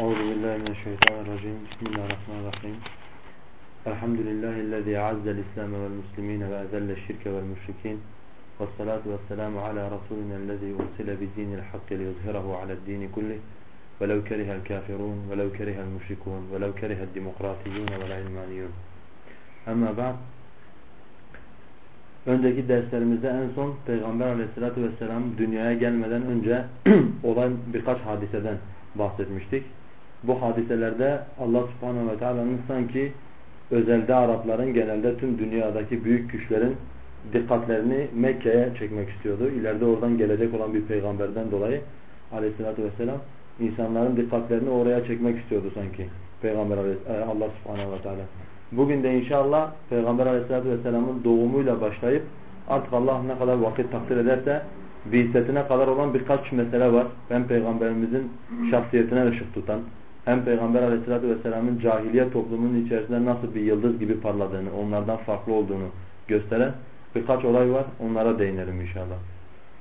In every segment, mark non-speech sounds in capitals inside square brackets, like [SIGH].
أعوذ بالله من الشيطان الرجيم. بسم الله الرحمن الرحيم. الحمد لله الذي أعز الإسلام والمسلمين وأذل الشرك والمشركين والصلاة والسلام على رسولنا الذي أرسل بدين الحق ليظهره على الدين كله. ولو كره الكافرون ولو كره المشركون ولو كره الديمقراطيون والعلمانيون. أما بعد Önceki derslerimizde en son Peygamber aleyhissalatü vesselam dünyaya gelmeden önce [CLEARS THROAT] olan birkaç hadiseden bahsetmiştik. Bu hadiselerde Allah subhanahu ve teala'nın sanki özelde Arapların genelde tüm dünyadaki büyük güçlerin dikkatlerini Mekke'ye çekmek istiyordu. İleride oradan gelecek olan bir peygamberden dolayı aleyhissalatü vesselam insanların dikkatlerini oraya çekmek istiyordu sanki. Peygamber e, Allah subhanahu ve teala. Bugün de inşallah Peygamber aleyhissalatü vesselamın doğumuyla başlayıp artık Allah ne kadar vakit takdir ederse biisetine kadar olan birkaç mesele var. Hem Peygamberimizin şahsiyetine ışık tutan, hem Peygamber aleyhissalatü vesselamın cahiliye toplumunun içerisinde nasıl bir yıldız gibi parladığını, onlardan farklı olduğunu gösteren birkaç olay var. Onlara değinelim inşallah.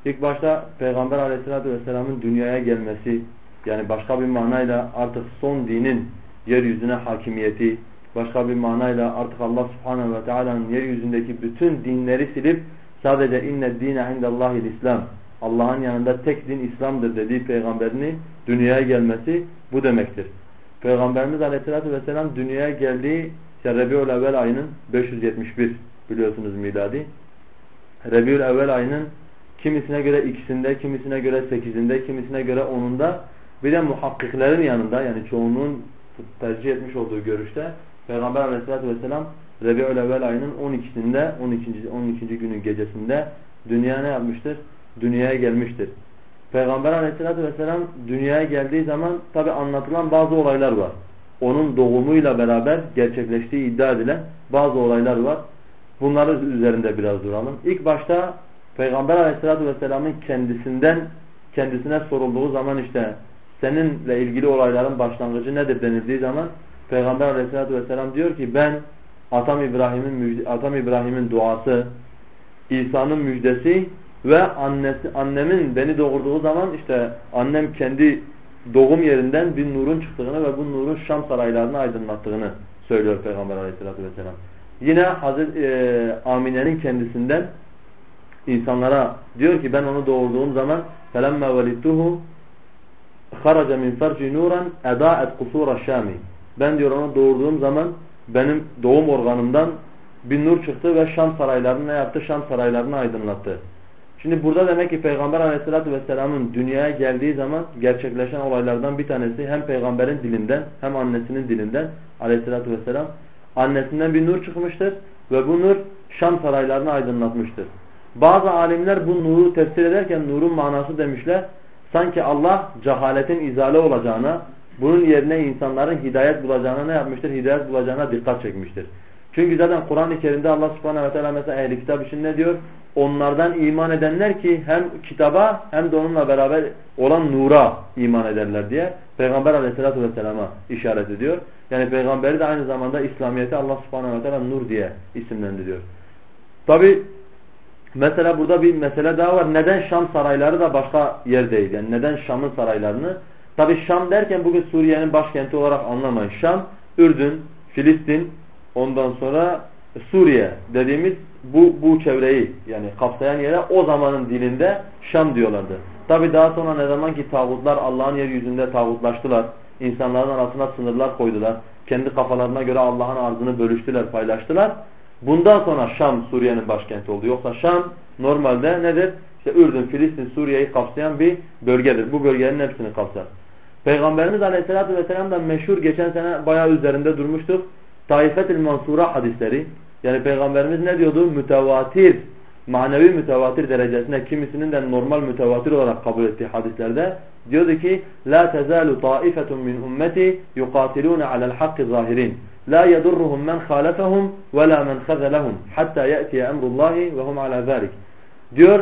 İlk başta Peygamber aleyhissalatü vesselamın dünyaya gelmesi, yani başka bir manayla artık son dinin yeryüzüne hakimiyeti, başka bir manayla artık Allah subhanehu ve teala'nın yeryüzündeki bütün dinleri silip sadece inne dine indallahil İslam Allah'ın yanında tek din İslam'dır dediği peygamberini dünyaya gelmesi bu demektir. Peygamberimiz aleyhissalatü vesselam dünyaya geldiği işte Rebi'ül evvel ayının 571 biliyorsunuz miladi. Rebi'ül evvel ayının kimisine göre ikisinde, kimisine göre sekizinde, kimisine göre onunda bir de muhakkiklerin yanında yani çoğunluğun tercih etmiş olduğu görüşte Peygamber aleyhissalatü vesselam Rebi'ül evvel ayının 12'sinde 12. 12. günün gecesinde dünya ne yapmıştır? Dünyaya gelmiştir. Peygamber aleyhissalatü vesselam dünyaya geldiği zaman tabi anlatılan bazı olaylar var. Onun doğumuyla beraber gerçekleştiği iddia edilen bazı olaylar var. Bunları üzerinde biraz duralım. İlk başta Peygamber aleyhissalatü vesselamın kendisinden kendisine sorulduğu zaman işte seninle ilgili olayların başlangıcı nedir denildiği zaman Peygamber aleyhissalatü vesselam diyor ki ben Atam İbrahim'in Atam İbrahim'in duası, İsa'nın müjdesi ve annesi, annemin beni doğurduğu zaman işte annem kendi doğum yerinden bir nurun çıktığını ve bu nurun Şam saraylarını aydınlattığını söylüyor Peygamber aleyhissalatü vesselam. Yine Hazreti e, Amine'nin kendisinden insanlara diyor ki ben onu doğurduğum zaman فَلَمَّا وَلِدْتُهُ خَرَجَ مِنْ فَرْجِ نُورًا اَدَاءَتْ قُصُورَ الشَّامِ Ben diyor onu doğurduğum zaman benim doğum organımdan bir nur çıktı ve Şam saraylarını ne yaptı? Şam saraylarını aydınlattı. Şimdi burada demek ki Peygamber aleyhissalatü vesselamın dünyaya geldiği zaman gerçekleşen olaylardan bir tanesi hem peygamberin dilinden hem annesinin dilinden aleyhissalatü vesselam annesinden bir nur çıkmıştır ve bu nur Şam saraylarını aydınlatmıştır. Bazı alimler bu nuru tefsir ederken nurun manası demişler sanki Allah cehaletin izale olacağına bunun yerine insanların hidayet bulacağına ne yapmıştır? Hidayet bulacağına dikkat çekmiştir. Çünkü zaten Kur'an-ı Kerim'de Allah subhanahu ve teala mesela ehli kitap için ne diyor? Onlardan iman edenler ki hem kitaba hem de onunla beraber olan nura iman ederler diye Peygamber aleyhissalatü vesselama işaret ediyor. Yani peygamberi de aynı zamanda İslamiyet'i Allah subhanahu ve teala nur diye isimlendiriyor. Tabi mesela burada bir mesele daha var. Neden Şam sarayları da başka yer değil? Yani neden Şam'ın saraylarını Tabi Şam derken bugün Suriye'nin başkenti olarak anlamayın. Şam, Ürdün, Filistin, ondan sonra Suriye dediğimiz bu, bu çevreyi yani kapsayan yere o zamanın dilinde Şam diyorlardı. Tabi daha sonra ne zaman ki tağutlar Allah'ın yeryüzünde tağutlaştılar, insanların arasına sınırlar koydular, kendi kafalarına göre Allah'ın arzını bölüştüler, paylaştılar. Bundan sonra Şam Suriye'nin başkenti oldu. Yoksa Şam normalde nedir? İşte Ürdün, Filistin, Suriye'yi kapsayan bir bölgedir. Bu bölgenin hepsini kapsar. Peygamberimiz Aleyhisselatü Vesselam'dan meşhur geçen sene bayağı üzerinde durmuştuk. Taifet-il Mansura hadisleri. Yani Peygamberimiz ne diyordu? Mütevatir, manevi mütevatir derecesinde kimisinin de normal mütevatir olarak kabul ettiği hadislerde diyordu ki La tezalu taifetun min ummeti yuqatiluna alel hakki zahirin. La yedurruhum men khalefahum ve la men khazelahum hatta ya'tiye emrullahi ve hum ala zalik. Diyor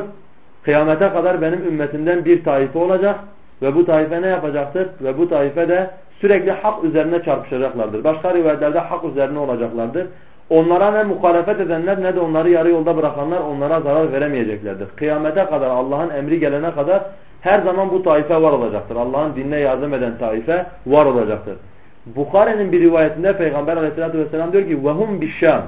kıyamete kadar benim ümmetimden bir taife olacak ve bu taife ne yapacaktır? Ve bu taife de sürekli hak üzerine çarpışacaklardır. Başka rivayetlerde hak üzerine olacaklardır. Onlara ne muhalefet edenler ne de onları yarı yolda bırakanlar onlara zarar veremeyeceklerdir. Kıyamete kadar Allah'ın emri gelene kadar Her zaman bu taife var olacaktır. Allah'ın dinine yardım eden taife var olacaktır. Bukhari'nin bir rivayetinde Peygamber aleyhissalatü vesselam diyor ki وَهُمْ بِشَّامِ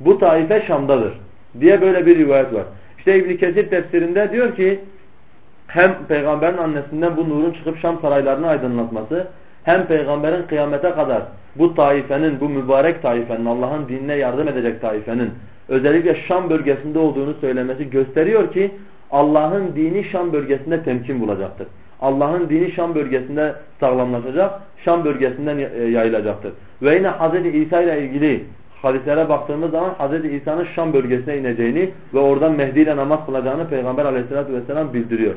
Bu taife Şam'dadır diye böyle bir rivayet var. İşte İbn Kesir tefsirinde diyor ki hem peygamberin annesinden bu nurun çıkıp Şam saraylarını aydınlatması hem peygamberin kıyamete kadar bu taifenin, bu mübarek taifenin, Allah'ın dinine yardım edecek taifenin özellikle Şam bölgesinde olduğunu söylemesi gösteriyor ki Allah'ın dini Şam bölgesinde temkin bulacaktır. Allah'ın dini Şam bölgesinde sağlamlaşacak, Şam bölgesinden yayılacaktır. Ve yine Hz. İsa ile ilgili hadislere baktığımız zaman Hz. İsa'nın Şam bölgesine ineceğini ve oradan Mehdi ile namaz kılacağını Peygamber aleyhissalatü vesselam bildiriyor.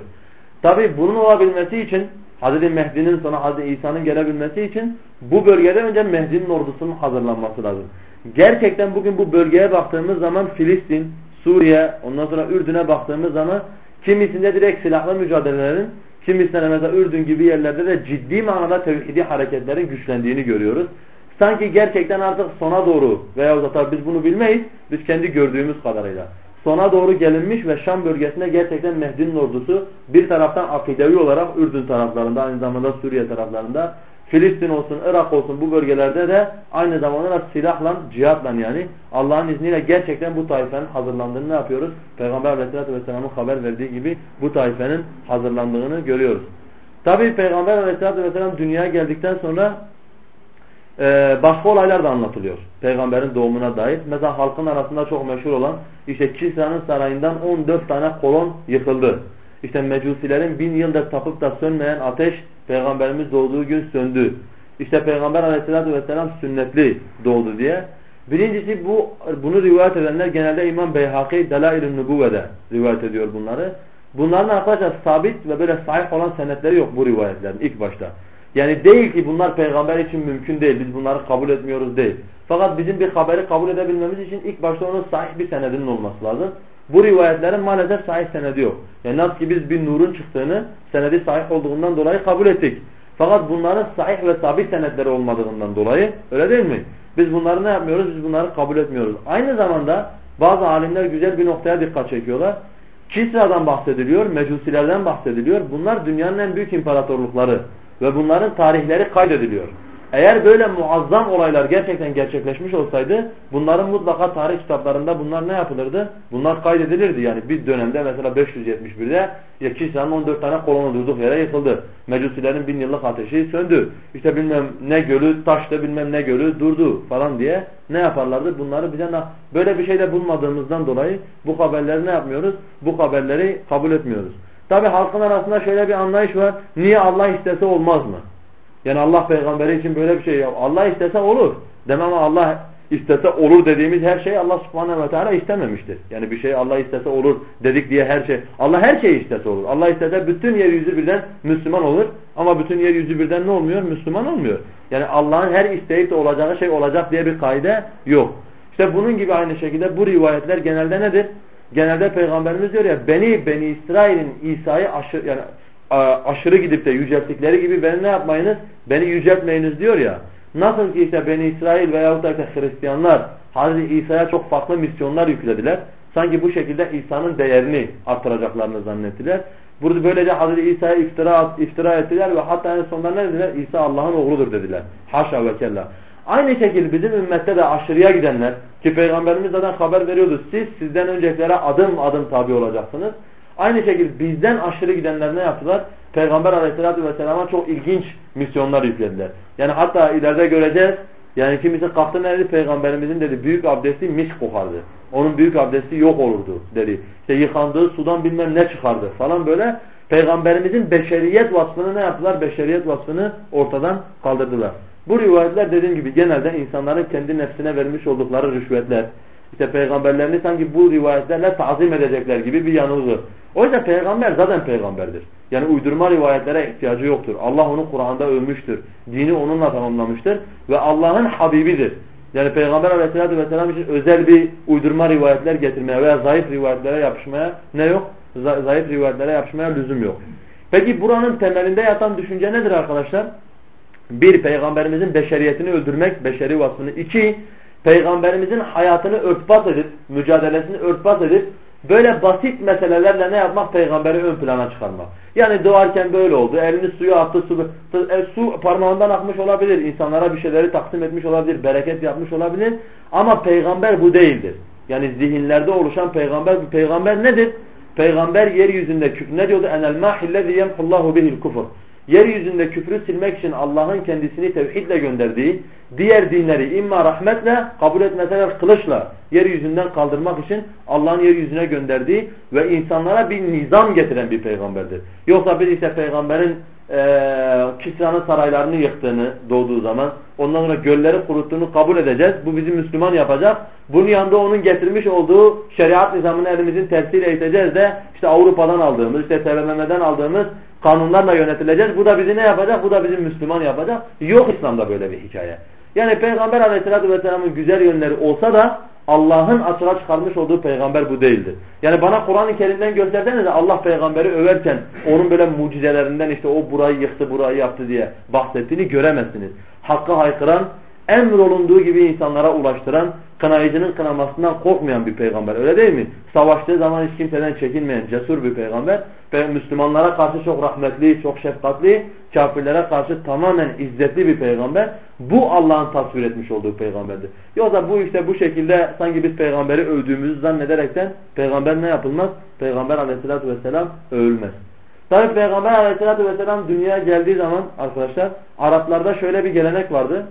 Tabi bunun olabilmesi için Hz. Mehdi'nin sonra Hz. İsa'nın gelebilmesi için bu bölgede önce Mehdi'nin ordusunun hazırlanması lazım. Gerçekten bugün bu bölgeye baktığımız zaman Filistin, Suriye, ondan sonra Ürdün'e baktığımız zaman kimisinde direkt silahlı mücadelelerin, kimisinde mesela Ürdün gibi yerlerde de ciddi manada tevhidi hareketlerin güçlendiğini görüyoruz. Sanki gerçekten artık sona doğru veya da biz bunu bilmeyiz, biz kendi gördüğümüz kadarıyla. Sona doğru gelinmiş ve Şam bölgesinde gerçekten Mehdi'nin ordusu bir taraftan akidevi olarak Ürdün taraflarında, aynı zamanda Suriye taraflarında, Filistin olsun, Irak olsun bu bölgelerde de aynı zamanda silahla, cihatla yani Allah'ın izniyle gerçekten bu taifenin hazırlandığını ne yapıyoruz? Peygamber aleyhissalatü vesselamın haber verdiği gibi bu taifenin hazırlandığını görüyoruz. Tabi Peygamber aleyhissalatü vesselam dünyaya geldikten sonra e, başka olaylar da anlatılıyor. Peygamberin doğumuna dair. Mesela halkın arasında çok meşhur olan işte Kisra'nın sarayından 14 tane kolon yıkıldı. İşte mecusilerin bin yılda tapıp da sönmeyen ateş Peygamberimiz doğduğu gün söndü. İşte Peygamber aleyhissalatü vesselam sünnetli doğdu diye. Birincisi bu bunu rivayet edenler genelde İmam Beyhaki Delail-i Nübüvve'de rivayet ediyor bunları. Bunların arkadaşlar sabit ve böyle sahih olan senetleri yok bu rivayetlerin ilk başta. Yani değil ki bunlar peygamber için mümkün değil. Biz bunları kabul etmiyoruz değil. Fakat bizim bir haberi kabul edebilmemiz için ilk başta onun sahih bir senedinin olması lazım. Bu rivayetlerin maalesef sahih senedi yok. Yani nasıl ki biz bir nurun çıktığını senedi sahih olduğundan dolayı kabul ettik. Fakat bunların sahih ve sabit senetleri olmadığından dolayı öyle değil mi? Biz bunları ne yapmıyoruz? Biz bunları kabul etmiyoruz. Aynı zamanda bazı alimler güzel bir noktaya dikkat çekiyorlar. Kisra'dan bahsediliyor, Mecusilerden bahsediliyor. Bunlar dünyanın en büyük imparatorlukları ve bunların tarihleri kaydediliyor. Eğer böyle muazzam olaylar gerçekten gerçekleşmiş olsaydı bunların mutlaka tarih kitaplarında bunlar ne yapılırdı? Bunlar kaydedilirdi. Yani bir dönemde mesela 571'de ya Kisra'nın 14 tane kolonu durduk yere yıkıldı. Mecusilerin bin yıllık ateşi söndü. İşte bilmem ne gölü taştı bilmem ne gölü durdu falan diye ne yaparlardı? Bunları bize böyle bir şey de bulmadığımızdan dolayı bu haberleri ne yapmıyoruz? Bu haberleri kabul etmiyoruz. Tabi halkın arasında şöyle bir anlayış var. Niye Allah istese olmaz mı? Yani Allah peygamberi için böyle bir şey yap. Allah istese olur. Demem ama Allah istese olur dediğimiz her şey Allah subhanehu ve teala istememiştir. Yani bir şey Allah istese olur dedik diye her şey. Allah her şeyi istese olur. Allah istese bütün yeryüzü birden Müslüman olur. Ama bütün yeryüzü birden ne olmuyor? Müslüman olmuyor. Yani Allah'ın her isteyip de olacağı şey olacak diye bir kaide yok. İşte bunun gibi aynı şekilde bu rivayetler genelde nedir? Genelde Peygamberimiz diyor ya beni Beni İsrail'in İsa'yı aşırı, yani, aşırı gidip de yücelttikleri gibi beni ne yapmayınız? Beni yüceltmeyiniz diyor ya. Nasıl ki işte Beni İsrail veyahut da işte Hristiyanlar Hazreti İsa'ya çok farklı misyonlar yüklediler. Sanki bu şekilde İsa'nın değerini artıracaklarını zannettiler. Burada böylece Hazreti İsa'ya iftira, iftira ettiler ve hatta en sonunda ne dediler? İsa Allah'ın oğludur dediler. Haşa ve kella. Aynı şekilde bizim ümmette de aşırıya gidenler ki Peygamberimiz zaten haber veriyordu. Siz sizden öncekilere adım adım tabi olacaksınız. Aynı şekilde bizden aşırı gidenler ne yaptılar? Peygamber aleyhissalatü vesselama çok ilginç misyonlar yüklediler. Yani hatta ileride göreceğiz. Yani kimisi kalktı ne? Peygamberimizin dedi büyük abdesti mis kokardı. Onun büyük abdesti yok olurdu dedi. İşte yıkandığı sudan bilmem ne çıkardı falan böyle. Peygamberimizin beşeriyet vasfını ne yaptılar? Beşeriyet vasfını ortadan kaldırdılar. Bu rivayetler dediğim gibi genelde insanların kendi nefsine vermiş oldukları rüşvetler, işte peygamberlerini sanki bu rivayetlerle tazim edecekler gibi bir yanılgı. O yüzden peygamber zaten peygamberdir. Yani uydurma rivayetlere ihtiyacı yoktur. Allah onu Kur'an'da övmüştür. Dini onunla tamamlamıştır. Ve Allah'ın Habibidir. Yani Peygamber aleyhissalatü vesselam için özel bir uydurma rivayetler getirmeye veya zayıf rivayetlere yapışmaya ne yok? Zayıf rivayetlere yapışmaya lüzum yok. Peki buranın temelinde yatan düşünce nedir arkadaşlar? Bir, peygamberimizin beşeriyetini öldürmek, beşeri vasfını. İki, peygamberimizin hayatını örtbas edip, mücadelesini örtbas edip, Böyle basit meselelerle ne yapmak? Peygamberi ön plana çıkarmak. Yani doğarken böyle oldu. Elini suya attı. Su, e, su parmağından akmış olabilir. İnsanlara bir şeyleri taksim etmiş olabilir. Bereket yapmış olabilir. Ama peygamber bu değildir. Yani zihinlerde oluşan peygamber peygamber nedir? Peygamber yeryüzünde ne diyordu? Enel mahillezi yemhullahu bihil kufur. Yeryüzünde küfrü silmek için Allah'ın kendisini tevhidle gönderdiği diğer dinleri imma rahmetle kabul etmeseler kılıçla yeryüzünden kaldırmak için Allah'ın yeryüzüne gönderdiği ve insanlara bir nizam getiren bir peygamberdir. Yoksa biz işte peygamberin e, Kisra'nın saraylarını yıktığını doğduğu zaman ondan sonra gölleri kuruttuğunu kabul edeceğiz. Bu bizi Müslüman yapacak. Bunun yanında onun getirmiş olduğu şeriat nizamını elimizin tersiyle iteceğiz de işte Avrupa'dan aldığımız, işte TBMM'den aldığımız kanunlarla yönetileceğiz. Bu da bizi ne yapacak? Bu da bizi Müslüman yapacak. Yok İslam'da böyle bir hikaye. Yani Peygamber aleyhissalatü vesselamın güzel yönleri olsa da Allah'ın açığa çıkarmış olduğu peygamber bu değildir. Yani bana Kur'an-ı Kerim'den gösterseniz Allah peygamberi överken onun böyle mucizelerinden işte o burayı yıktı burayı yaptı diye bahsettiğini göremezsiniz. Hakkı haykıran, emrolunduğu gibi insanlara ulaştıran, kınayıcının kınamasından korkmayan bir peygamber öyle değil mi? Savaştığı zaman hiç kimseden çekinmeyen cesur bir peygamber ve Müslümanlara karşı çok rahmetli, çok şefkatli, kafirlere karşı tamamen izzetli bir peygamber. Bu Allah'ın tasvir etmiş olduğu peygamberdir. Yoksa bu işte bu şekilde sanki biz peygamberi övdüğümüzü zannederekten peygamber ne yapılmaz? Peygamber aleyhissalatü vesselam övülmez. Tabi peygamber aleyhissalatü vesselam dünyaya geldiği zaman arkadaşlar Araplarda şöyle bir gelenek vardı.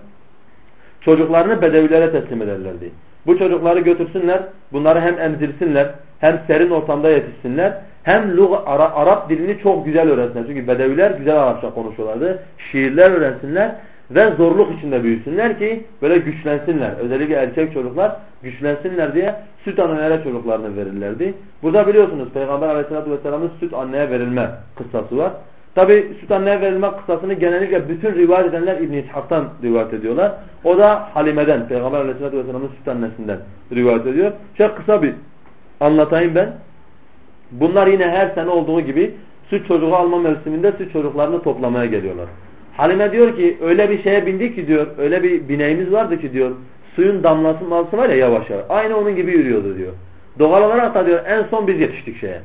Çocuklarını bedevilere teslim ederlerdi. Bu çocukları götürsünler, bunları hem emzirsinler, hem serin ortamda yetişsinler, hem Ara, Arap dilini çok güzel öğrensinler. Çünkü bedeviler güzel Arapça konuşuyorlardı. Şiirler öğrensinler ve zorluk içinde büyüsünler ki böyle güçlensinler. Özellikle erkek çocuklar güçlensinler diye süt annelere çocuklarını verirlerdi. Burada biliyorsunuz Peygamber aleyhissalatü vesselamın süt anneye verilme kıssası var. Tabi süt anneye verilme kıssasını genellikle bütün rivayet edenler İbn-i İshak'tan rivayet ediyorlar. O da Halime'den, Peygamber aleyhissalatü vesselamın süt annesinden rivayet ediyor. Şöyle kısa bir anlatayım ben. Bunlar yine her sene olduğu gibi süt çocuğu alma mevsiminde süt çocuklarını toplamaya geliyorlar. Halime diyor ki öyle bir şeye bindik ki diyor, öyle bir bineğimiz vardı ki diyor, suyun damlası malsı var ya yavaş yavaş. Aynı onun gibi yürüyordu diyor. Doğal olarak da diyor en son biz yetiştik şeye,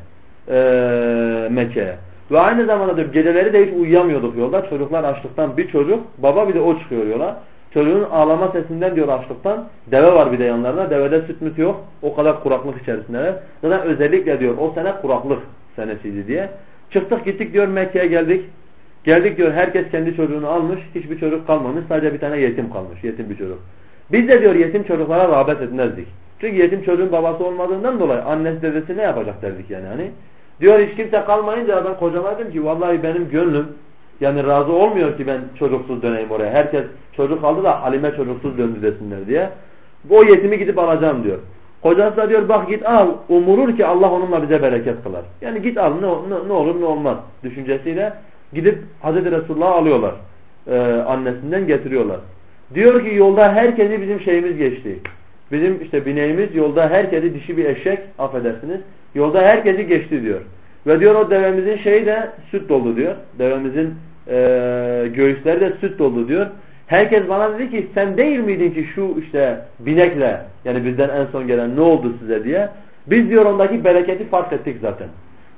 ee, Mekke'ye. Ve aynı zamanda diyor geceleri de hiç uyuyamıyorduk yolda. Çocuklar açlıktan bir çocuk, baba bir de o çıkıyor yola. Çocuğun ağlama sesinden diyor açlıktan. Deve var bir de yanlarında. Devede süt müt yok. O kadar kuraklık içerisindeler. Zaten özellikle diyor o sene kuraklık senesiydi diye. Çıktık gittik diyor Mekke'ye geldik. Geldik diyor herkes kendi çocuğunu almış. Hiçbir çocuk kalmamış. Sadece bir tane yetim kalmış. Yetim bir çocuk. Biz de diyor yetim çocuklara rağbet etmezdik. Çünkü yetim çocuğun babası olmadığından dolayı annesi dedesi ne yapacak derdik yani hani. Diyor hiç kimse kalmayınca ben kocama dedim ki vallahi benim gönlüm yani razı olmuyor ki ben çocuksuz döneyim oraya. Herkes çocuk aldı da Halime çocuksuz döndü desinler diye. O yetimi gidip alacağım diyor. Kocası da diyor bak git al umurur ki Allah onunla bize bereket kılar. Yani git al ne, ne, ne olur ne olmaz düşüncesiyle gidip Hazreti Resulullah'ı alıyorlar. Ee, annesinden getiriyorlar. Diyor ki yolda herkesi bizim şeyimiz geçti. Bizim işte bineğimiz yolda herkesi dişi bir eşek affedersiniz. Yolda herkesi geçti diyor. Ve diyor o devemizin şeyi de süt doldu diyor. Devemizin e, göğüsleri de süt doldu diyor. Herkes bana dedi ki sen değil miydin ki şu işte binekle yani bizden en son gelen ne oldu size diye. Biz diyor ondaki bereketi fark ettik zaten.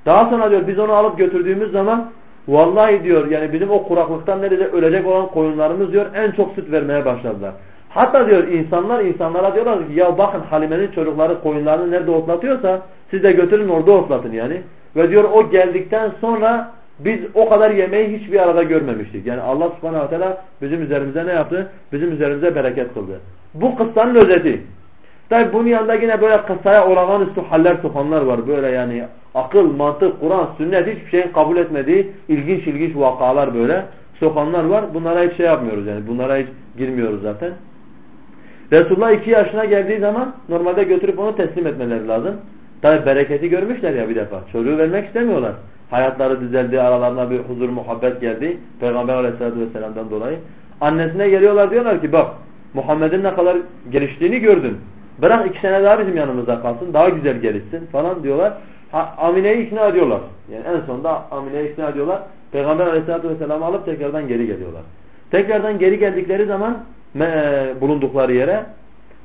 Daha sonra diyor biz onu alıp götürdüğümüz zaman vallahi diyor yani bizim o kuraklıktan nerede ölecek olan koyunlarımız diyor en çok süt vermeye başladılar. Hatta diyor insanlar insanlara diyorlar ki ya bakın Halime'nin çocukları koyunlarını nerede otlatıyorsa siz de götürün orada otlatın yani. Ve diyor o geldikten sonra biz o kadar yemeği hiçbir arada görmemiştik. Yani Allah subhanahu teala bizim üzerimize ne yaptı? Bizim üzerimize bereket kıldı. Bu kıssanın özeti. Tabi bunun yanında yine böyle kıssaya olağanüstü haller sokanlar var. Böyle yani akıl, mantık, Kur'an, sünnet hiçbir şeyin kabul etmediği ilginç ilginç vakalar böyle sokanlar var. Bunlara hiç şey yapmıyoruz yani. Bunlara hiç girmiyoruz zaten. Resulullah iki yaşına geldiği zaman normalde götürüp onu teslim etmeleri lazım. Tabi bereketi görmüşler ya bir defa. Çocuğu vermek istemiyorlar. Hayatları düzeldi, aralarına bir huzur, muhabbet geldi. Peygamber aleyhissalatü vesselam'dan dolayı. Annesine geliyorlar diyorlar ki bak Muhammed'in ne kadar geliştiğini gördün. Bırak iki sene daha bizim yanımızda kalsın, daha güzel gelişsin falan diyorlar. Ha, Amine'yi ikna ediyorlar. Yani en sonunda Amine'yi ikna ediyorlar. Peygamber aleyhissalatü vesselam'ı alıp tekrardan geri geliyorlar. Tekrardan geri geldikleri zaman bulundukları yere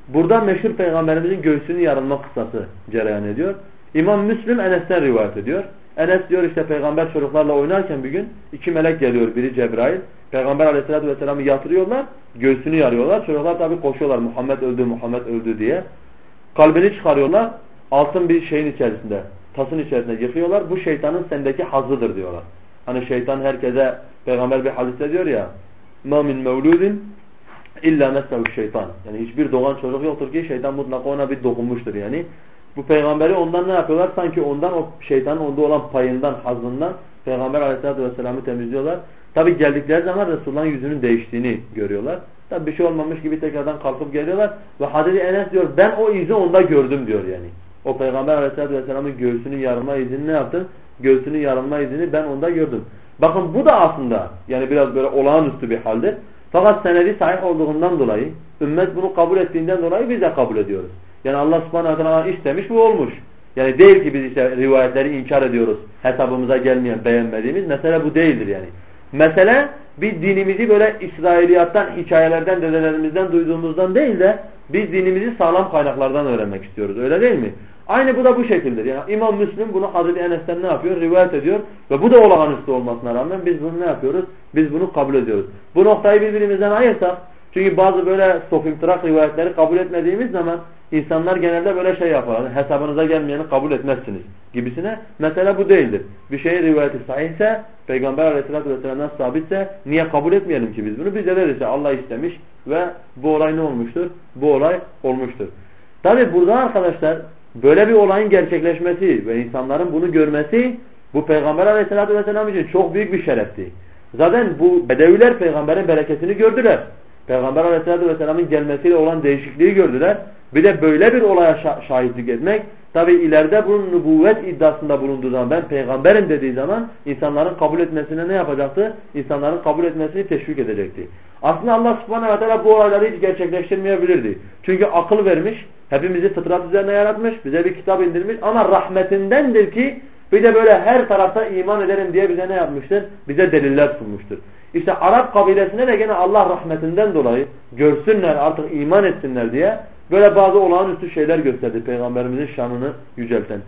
Burada meşhur peygamberimizin göğsünün yarılma kıssası cereyan ediyor. İmam Müslim Enes'ten rivayet ediyor. Enes diyor işte peygamber çocuklarla oynarken bir gün iki melek geliyor. Biri Cebrail. Peygamber aleyhissalatü vesselam'ı yatırıyorlar. Göğsünü yarıyorlar. Çocuklar tabi koşuyorlar. Muhammed öldü, Muhammed öldü diye. Kalbini çıkarıyorlar. Altın bir şeyin içerisinde, tasın içerisinde yıkıyorlar. Bu şeytanın sendeki hazzıdır diyorlar. Hani şeytan herkese peygamber bir hadiste diyor ya مَا مِنْ مَوْلُودٍ İlla mesnevu şeytan. Yani hiçbir doğan çocuk yoktur ki şeytan mutlaka ona bir dokunmuştur yani. Bu peygamberi ondan ne yapıyorlar? Sanki ondan o şeytanın onda olan payından, hazından Peygamber aleyhissalatü vesselam'ı temizliyorlar. Tabi geldikleri zaman Resulullah'ın yüzünün değiştiğini görüyorlar. Tabi bir şey olmamış gibi tekrardan kalkıp geliyorlar. Ve Hazreti Enes diyor ben o izi onda gördüm diyor yani. O Peygamber aleyhissalatü vesselam'ın göğsünün yarılma izini ne yaptın? Göğsünün yarılma izini ben onda gördüm. Bakın bu da aslında yani biraz böyle olağanüstü bir haldir. Fakat senedi sahih olduğundan dolayı, ümmet bunu kabul ettiğinden dolayı biz de kabul ediyoruz. Yani Allah subhanahu teala istemiş bu olmuş. Yani değil ki biz işte rivayetleri inkar ediyoruz. Hesabımıza gelmeyen, beğenmediğimiz. Mesele bu değildir yani. Mesele biz dinimizi böyle İsrailiyattan, hikayelerden, dedelerimizden duyduğumuzdan değil de biz dinimizi sağlam kaynaklardan öğrenmek istiyoruz. Öyle değil mi? Aynı bu da bu şekildir. Yani İmam Müslim bunu Hazreti Enes'ten ne yapıyor? Rivayet ediyor. Ve bu da olağanüstü olmasına rağmen biz bunu ne yapıyoruz? Biz bunu kabul ediyoruz. Bu noktayı birbirimizden ayırsak çünkü bazı böyle sofimtırak rivayetleri kabul etmediğimiz zaman insanlar genelde böyle şey yaparlar. Hesabınıza gelmeyeni kabul etmezsiniz gibisine. Mesela bu değildir. Bir şey rivayeti sahihse Peygamber aleyhissalatü vesselam'dan sabitse niye kabul etmeyelim ki biz bunu? Biz de deriz Allah istemiş ve bu olay ne olmuştur? Bu olay olmuştur. Tabi burada arkadaşlar böyle bir olayın gerçekleşmesi ve insanların bunu görmesi bu Peygamber aleyhissalatü vesselam için çok büyük bir şerefti. Zaten bu bedeviler peygamberin bereketini gördüler. Peygamber aleyhissalatü vesselamın gelmesiyle olan değişikliği gördüler. Bir de böyle bir olaya şahitlik etmek tabi ileride bunun nübüvvet iddiasında bulunduğu zaman ben peygamberim dediği zaman insanların kabul etmesine ne yapacaktı? İnsanların kabul etmesini teşvik edecekti. Aslında Allah subhanahu ve teala bu olayları hiç gerçekleştirmeyebilirdi. Çünkü akıl vermiş, hepimizi fıtrat üzerine yaratmış, bize bir kitap indirmiş ama rahmetindendir ki bir de böyle her tarafta iman ederim diye bize ne yapmıştır? Bize deliller sunmuştur. İşte Arap kabilesine de gene Allah rahmetinden dolayı görsünler artık iman etsinler diye böyle bazı olağanüstü şeyler gösterdi Peygamberimizin şanını yücelten.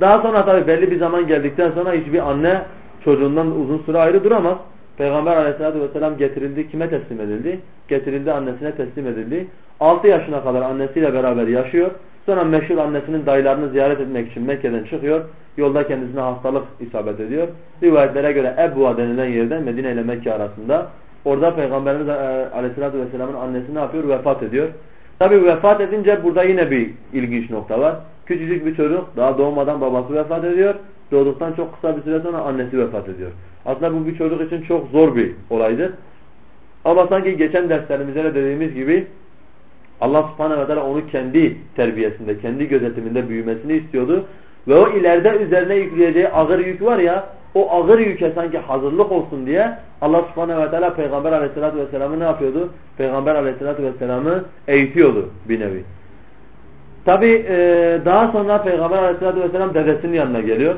Daha sonra tabi belli bir zaman geldikten sonra hiçbir anne çocuğundan uzun süre ayrı duramaz. Peygamber aleyhissalatü vesselam getirildi. Kime teslim edildi? Getirildi annesine teslim edildi. 6 yaşına kadar annesiyle beraber yaşıyor. Sonra meşhur annesinin dayılarını ziyaret etmek için Mekke'den çıkıyor. Yolda kendisine hastalık isabet ediyor. Rivayetlere göre Ebu'a denilen yerden Medine ile Mekke arasında. Orada Peygamberimiz e, Aleyhisselatü Vesselam'ın annesi ne yapıyor? Vefat ediyor. Tabi vefat edince burada yine bir ilginç nokta var. Küçücük bir çocuk daha doğmadan babası vefat ediyor. Doğduktan çok kısa bir süre sonra annesi vefat ediyor. Aslında bu bir çocuk için çok zor bir olaydır. Ama sanki geçen derslerimizde de dediğimiz gibi Allah subhanehu ve teala onu kendi terbiyesinde, kendi gözetiminde büyümesini istiyordu. Ve o ileride üzerine yükleyeceği ağır yük var ya, o ağır yüke sanki hazırlık olsun diye Allah subhanehu ve teala Peygamber aleyhissalatü vesselam'ı ne yapıyordu? Peygamber aleyhissalatü vesselam'ı eğitiyordu bir nevi. Tabi e, daha sonra Peygamber aleyhissalatü vesselam dedesinin yanına geliyor.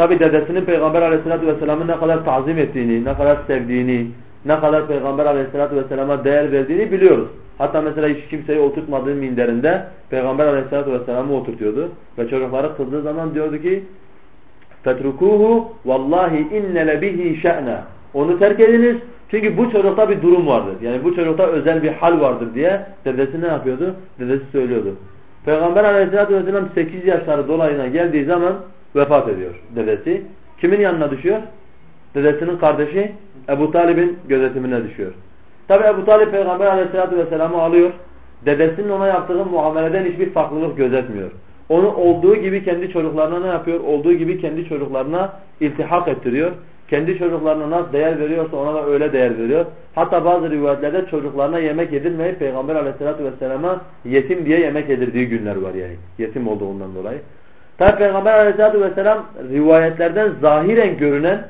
Tabi dedesinin Peygamber aleyhissalatü vesselam'ı ne kadar tazim ettiğini, ne kadar sevdiğini, ne kadar Peygamber aleyhissalatü vesselama değer verdiğini biliyoruz. Hatta mesela hiç kimseyi oturtmadığı minderinde Peygamber aleyhissalatü vesselam'ı oturtuyordu. Ve çocukları kızdığı zaman diyordu ki فَتْرُكُوهُ vallahi inne lebihi şe'ne Onu terk ediniz. Çünkü bu çocukta bir durum vardır. Yani bu çocukta özel bir hal vardır diye dedesi ne yapıyordu? Dedesi söylüyordu. Peygamber aleyhissalatü vesselam 8 yaşları dolayına geldiği zaman vefat ediyor dedesi. Kimin yanına düşüyor? Dedesinin kardeşi Ebu Talib'in gözetimine düşüyor. Tabi Ebu Talib Peygamber aleyhissalatü vesselam'ı alıyor. Dedesinin ona yaptığı muameleden hiçbir farklılık gözetmiyor. Onu olduğu gibi kendi çocuklarına ne yapıyor? Olduğu gibi kendi çocuklarına iltihak ettiriyor. Kendi çocuklarına nasıl değer veriyorsa ona da öyle değer veriyor. Hatta bazı rivayetlerde çocuklarına yemek yedirmeyip Peygamber aleyhissalatü vesselama yetim diye yemek yedirdiği günler var yani. Yetim olduğundan dolayı. Tabi Peygamber aleyhissalatü vesselam rivayetlerden zahiren görünen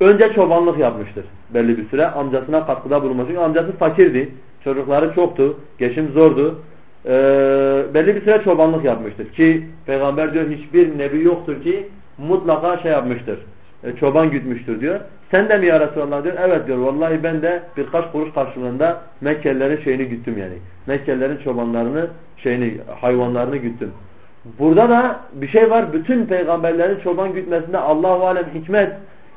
önce çobanlık yapmıştır belli bir süre. Amcasına katkıda bulunmak. Çünkü amcası fakirdi. Çocukları çoktu. Geçim zordu. Ee, belli bir süre çobanlık yapmıştır. Ki peygamber diyor hiçbir nebi yoktur ki mutlaka şey yapmıştır. E, çoban gütmüştür diyor. Sen de mi ya Resulallah diyor. Evet diyor. Vallahi ben de birkaç kuruş karşılığında Mekkelilerin şeyini güttüm yani. Mekkelilerin çobanlarını, şeyini, hayvanlarını güttüm. Burada da bir şey var. Bütün peygamberlerin çoban gütmesinde Allahu alem hikmet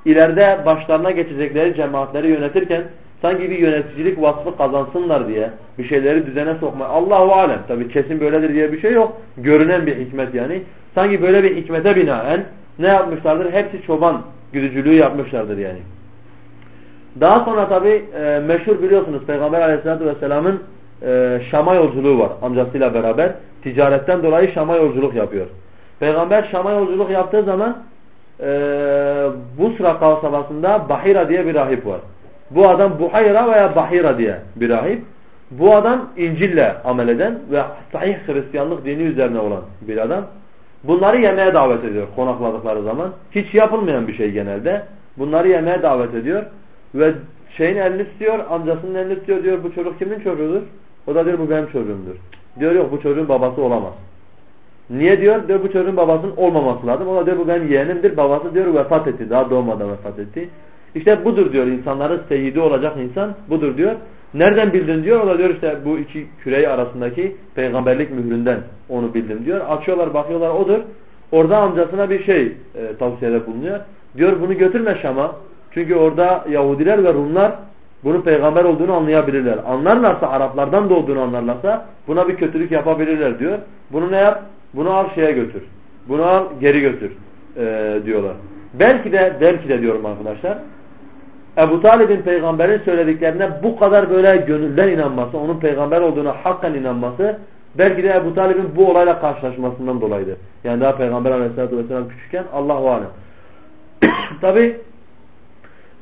ileride başlarına geçecekleri cemaatleri yönetirken sanki bir yöneticilik vasfı kazansınlar diye bir şeyleri düzene sokma. Allahu alem tabi kesin böyledir diye bir şey yok. Görünen bir hikmet yani. Sanki böyle bir hikmete binaen ne yapmışlardır? Hepsi çoban güdücülüğü yapmışlardır yani. Daha sonra tabi e, meşhur biliyorsunuz Peygamber aleyhissalatü vesselamın e, Şam'a yolculuğu var amcasıyla beraber. Ticaretten dolayı Şam'a yolculuk yapıyor. Peygamber Şam'a yolculuk yaptığı zaman e, Busra kasabasında Bahira diye bir rahip var. Bu adam Buhayra veya Bahira diye bir rahip. Bu adam İncil'le amel eden ve sahih Hristiyanlık dini üzerine olan bir adam. Bunları yemeğe davet ediyor konakladıkları zaman. Hiç yapılmayan bir şey genelde. Bunları yemeğe davet ediyor. Ve şeyin elini tutuyor, amcasının elini tutuyor diyor bu çocuk kimin çocuğudur? O da diyor bu benim çocuğumdur. Diyor yok bu çocuğun babası olamaz. Niye diyor? Diyor bu çocuğun babasının olmaması lazım. O da diyor bu benim yeğenimdir. Babası diyor vefat etti. Daha doğmadan vefat etti. İşte budur diyor insanların seyidi olacak insan budur diyor. Nereden bildin diyor. O da diyor işte bu iki küreyi arasındaki peygamberlik mühründen onu bildim diyor. Açıyorlar bakıyorlar odur. Orada amcasına bir şey e, tavsiyede bulunuyor. Diyor bunu götürme Şam'a. Çünkü orada Yahudiler ve Rumlar bunun peygamber olduğunu anlayabilirler. Anlarlarsa Araplardan da olduğunu anlarlarsa buna bir kötülük yapabilirler diyor. Bunu ne yap? Bunu al şeye götür. Bunu al geri götür e, diyorlar. Belki de belki de diyorum arkadaşlar. Ebu Talib'in peygamberin söylediklerine bu kadar böyle gönülden inanması, onun peygamber olduğuna hakkan inanması belki de Ebu Talib'in bu olayla karşılaşmasından dolayıdır. Yani daha peygamber aleyhissalatü vesselam küçükken Allahu. [COUGHS] Tabi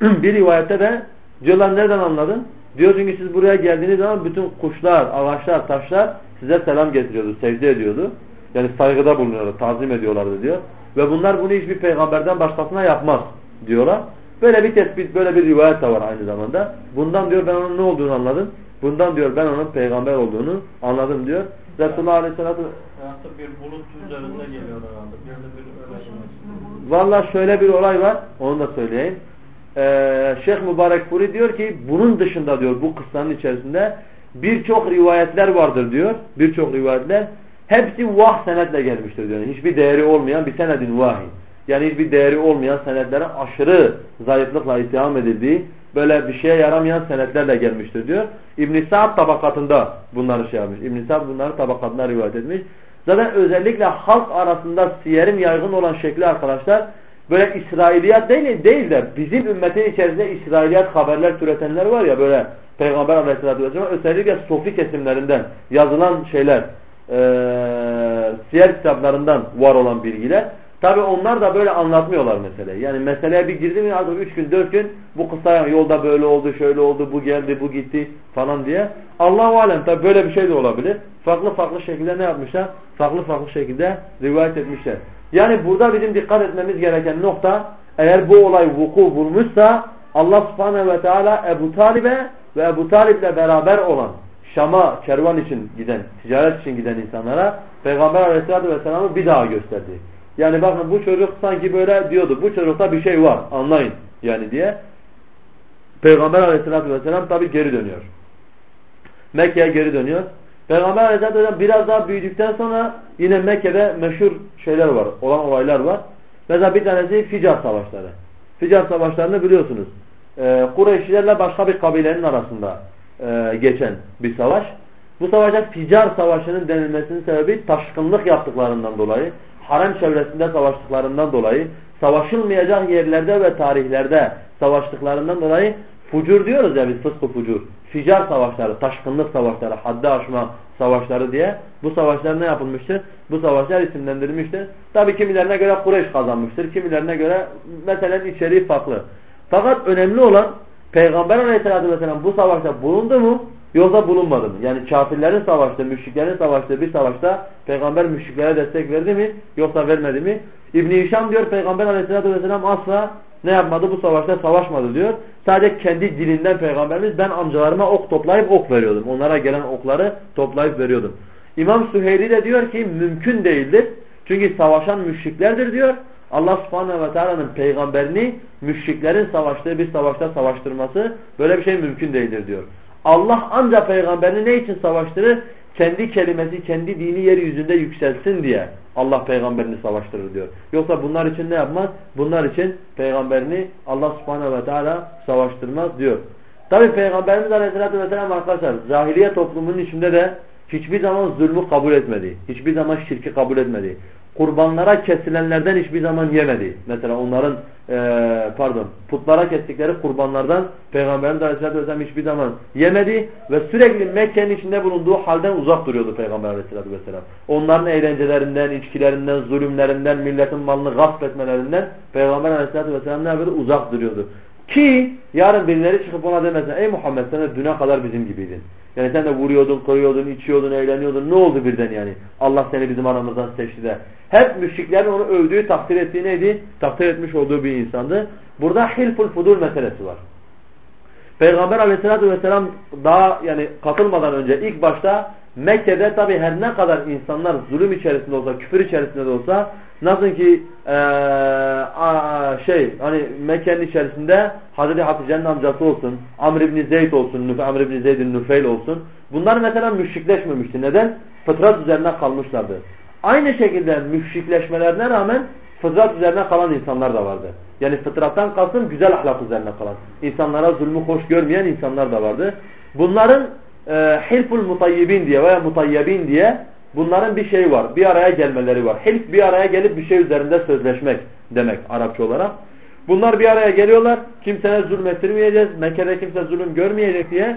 [CLEARS THROAT] bir rivayette de diyorlar nereden anladın? Diyor çünkü siz buraya geldiğiniz zaman bütün kuşlar, ağaçlar, taşlar size selam getiriyordu, secde ediyordu. Yani saygıda bulunuyorlar, tazim ediyorlardı diyor. Ve bunlar bunu hiçbir peygamberden başkasına yapmaz diyorlar. Böyle bir tespit, böyle bir rivayet de var aynı zamanda. Bundan diyor ben onun ne olduğunu anladım. Bundan diyor ben onun peygamber olduğunu anladım diyor. Resulullah Aleyhisselatü bir bulut üzerinde geliyor herhalde. Bir de bir öyle Valla şöyle bir olay var. Onu da söyleyeyim. Ee, Şeyh Mübarek Furi diyor ki bunun dışında diyor bu kıssanın içerisinde birçok rivayetler vardır diyor. Birçok rivayetler. Hepsi vah senetle gelmiştir diyor. Hiçbir değeri olmayan bir senedin vahi. Yani hiçbir değeri olmayan senetlere aşırı zayıflıkla itham edildiği böyle bir şeye yaramayan senetlerle gelmiştir diyor. İbn-i Sa'd tabakatında bunları şey yapmış. İbn-i Sa'd bunları tabakatına rivayet etmiş. Zaten özellikle halk arasında siyerin yaygın olan şekli arkadaşlar böyle İsrailiyat değil, değil de bizim ümmetin içerisinde İsrailiyat haberler türetenler var ya böyle Peygamber aleyhissalatü vesselam özellikle sofi kesimlerinden yazılan şeyler e, siyer kitaplarından var olan bilgiler. Tabi onlar da böyle anlatmıyorlar meseleyi. Yani meseleye bir girdi mi artık üç gün dört gün bu kısa yolda böyle oldu şöyle oldu bu geldi bu gitti falan diye. Allahu alem tabi böyle bir şey de olabilir. Farklı farklı şekilde ne yapmışlar? Farklı farklı şekilde rivayet etmişler. Yani burada bizim dikkat etmemiz gereken nokta eğer bu olay vuku bulmuşsa Allah subhanehu ve teala Ebu Talib'e ve Ebu Talib'le beraber olan Şam'a kervan için giden, ticaret için giden insanlara Peygamber aleyhissalatü vesselam'ı bir daha gösterdi. Yani bakın bu çocuk sanki böyle diyordu. Bu çocukta bir şey var anlayın yani diye. Peygamber aleyhissalatü vesselam tabi geri dönüyor. Mekke'ye geri dönüyor. Peygamber aleyhissalatü vesselam biraz daha büyüdükten sonra yine Mekke'de meşhur şeyler var. Olan olaylar var. Mesela bir tanesi Ficar savaşları. Ficar savaşlarını biliyorsunuz. Ee, Kureyşlilerle başka bir kabilenin arasında e, geçen bir savaş. Bu savaşa Ficar savaşının denilmesinin sebebi taşkınlık yaptıklarından dolayı harem çevresinde savaştıklarından dolayı, savaşılmayacak yerlerde ve tarihlerde savaştıklarından dolayı fucur diyoruz ya biz fıskı fucur. Ficar savaşları, taşkınlık savaşları, haddi aşma savaşları diye bu savaşlar ne yapılmıştır? Bu savaşlar isimlendirilmiştir. Tabi kimilerine göre Kureyş kazanmıştır. Kimilerine göre meselenin içeriği farklı. Fakat önemli olan Peygamber aleyhissalatü vesselam bu savaşta bulundu mu? Yoksa bulunmadı mı? Yani kafirlerin savaştığı, müşriklerin savaştığı bir savaşta peygamber müşriklere destek verdi mi? Yoksa vermedi mi? İbn-i diyor peygamber aleyhissalatü vesselam asla ne yapmadı? Bu savaşta savaşmadı diyor. Sadece kendi dilinden peygamberimiz ben amcalarıma ok toplayıp ok veriyordum. Onlara gelen okları toplayıp veriyordum. İmam Süheyli de diyor ki mümkün değildir. Çünkü savaşan müşriklerdir diyor. Allah subhanehu ve teala'nın peygamberini müşriklerin savaştığı bir savaşta savaştırması böyle bir şey mümkün değildir diyor. Allah ancak peygamberini ne için savaştırır? kendi kelimesi, kendi dini yeryüzünde yükselsin diye Allah peygamberini savaştırır diyor. Yoksa bunlar için ne yapmaz? Bunlar için peygamberini Allah subhanehu ve teala savaştırmaz diyor. Tabi Peygamberimiz aleyhissalatü vesselam arkadaşlar zahiliye toplumunun içinde de hiçbir zaman zulmü kabul etmedi. Hiçbir zaman şirki kabul etmedi. Kurbanlara kesilenlerden hiçbir zaman yemedi. Mesela onların e, pardon putlara kestikleri kurbanlardan Peygamberimiz Aleyhisselatü Vesselam hiçbir zaman yemedi ve sürekli Mekke'nin içinde bulunduğu halden uzak duruyordu Peygamber Aleyhisselatü Vesselam. Onların eğlencelerinden, içkilerinden, zulümlerinden, milletin malını gasp etmelerinden Peygamber Aleyhisselatü Vesselam ne yapıyordu? Uzak duruyordu. Ki yarın birileri çıkıp ona demesin ey Muhammed sen de düne kadar bizim gibiydin. Yani sen de vuruyordun, koyuyordun, içiyordun, eğleniyordun. Ne oldu birden yani? Allah seni bizim aramızdan seçti de. Hep müşriklerin onu övdüğü, takdir ettiği neydi? Takdir etmiş olduğu bir insandı. Burada hilful fudul meselesi var. Peygamber aleyhissalatü vesselam daha yani katılmadan önce ilk başta Mekke'de tabi her ne kadar insanlar zulüm içerisinde olsa, küfür içerisinde de olsa nasıl ki ee, şey hani Mekke'nin içerisinde Hazreti Hatice'nin amcası olsun, Amr ibn Zeyd olsun, Amr ibn Zeyd'in Nufeyl olsun. Bunlar mesela müşrikleşmemişti. Neden? Fıtrat üzerine kalmışlardı. Aynı şekilde müşrikleşmelerine rağmen fıtrat üzerine kalan insanlar da vardı. Yani fıtrattan kalsın güzel ahlak üzerine kalan. İnsanlara zulmü hoş görmeyen insanlar da vardı. Bunların e, hilful mutayyibin diye veya mutayyibin diye bunların bir şeyi var. Bir araya gelmeleri var. Hilf bir araya gelip bir şey üzerinde sözleşmek demek Arapça olarak. Bunlar bir araya geliyorlar. Kimseye zulmettirmeyeceğiz. Mekke'de kimse zulüm görmeyecek diye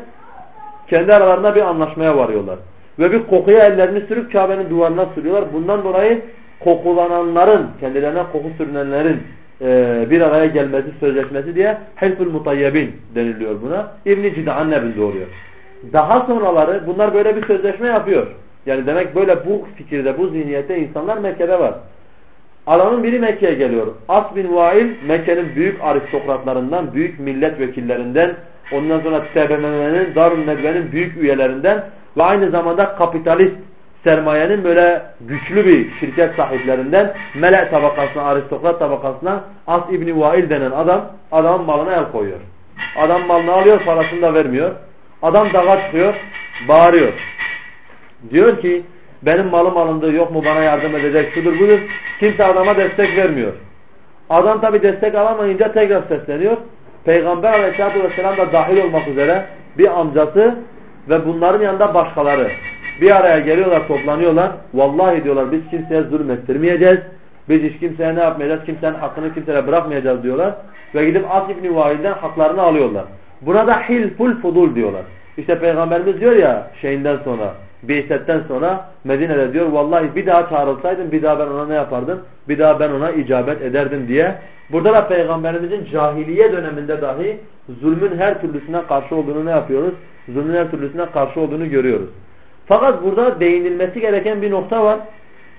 kendi aralarında bir anlaşmaya varıyorlar. Ve bir kokuya ellerini sürüp Kabe'nin duvarına sürüyorlar. Bundan dolayı kokulananların, kendilerine koku sürünenlerin e, bir araya gelmesi, sözleşmesi diye Helful Mutayyebin deniliyor buna. İbn-i Cid'an nebinde oluyor. Daha sonraları bunlar böyle bir sözleşme yapıyor. Yani demek böyle bu fikirde, bu zihniyette insanlar Mekke'de var. Adamın biri Mekke'ye geliyor. As bin Vail Mekke'nin büyük aristokratlarından, büyük milletvekillerinden, ondan sonra TBMM'nin, Darun Nedve'nin büyük üyelerinden ve aynı zamanda kapitalist sermayenin böyle güçlü bir şirket sahiplerinden melek tabakasına, aristokrat tabakasına As İbni Vail denen adam adamın malına el koyuyor. Adam malını alıyor, parasını da vermiyor. Adam dağa çıkıyor, bağırıyor. Diyor ki benim malım alındı yok mu bana yardım edecek şudur budur. Kimse adama destek vermiyor. Adam tabi destek alamayınca tekrar sesleniyor. Peygamber aleyhissalatü vesselam da dahil olmak üzere bir amcası ve bunların yanında başkaları bir araya geliyorlar toplanıyorlar. Vallahi diyorlar biz kimseye zulmettirmeyeceğiz. Biz hiç kimseye ne yapmayacağız? Kimsenin hakkını kimseye bırakmayacağız diyorlar. Ve gidip As İbni Vail'den haklarını alıyorlar. Buna da hilful fudul diyorlar. İşte Peygamberimiz diyor ya şeyinden sonra Beyset'ten sonra Medine'de diyor vallahi bir daha çağrılsaydım bir daha ben ona ne yapardım? Bir daha ben ona icabet ederdim diye. Burada da Peygamberimizin cahiliye döneminde dahi zulmün her türlüsüne karşı olduğunu ne yapıyoruz? Zulmün her türlüsüne karşı olduğunu görüyoruz. Fakat burada değinilmesi gereken bir nokta var.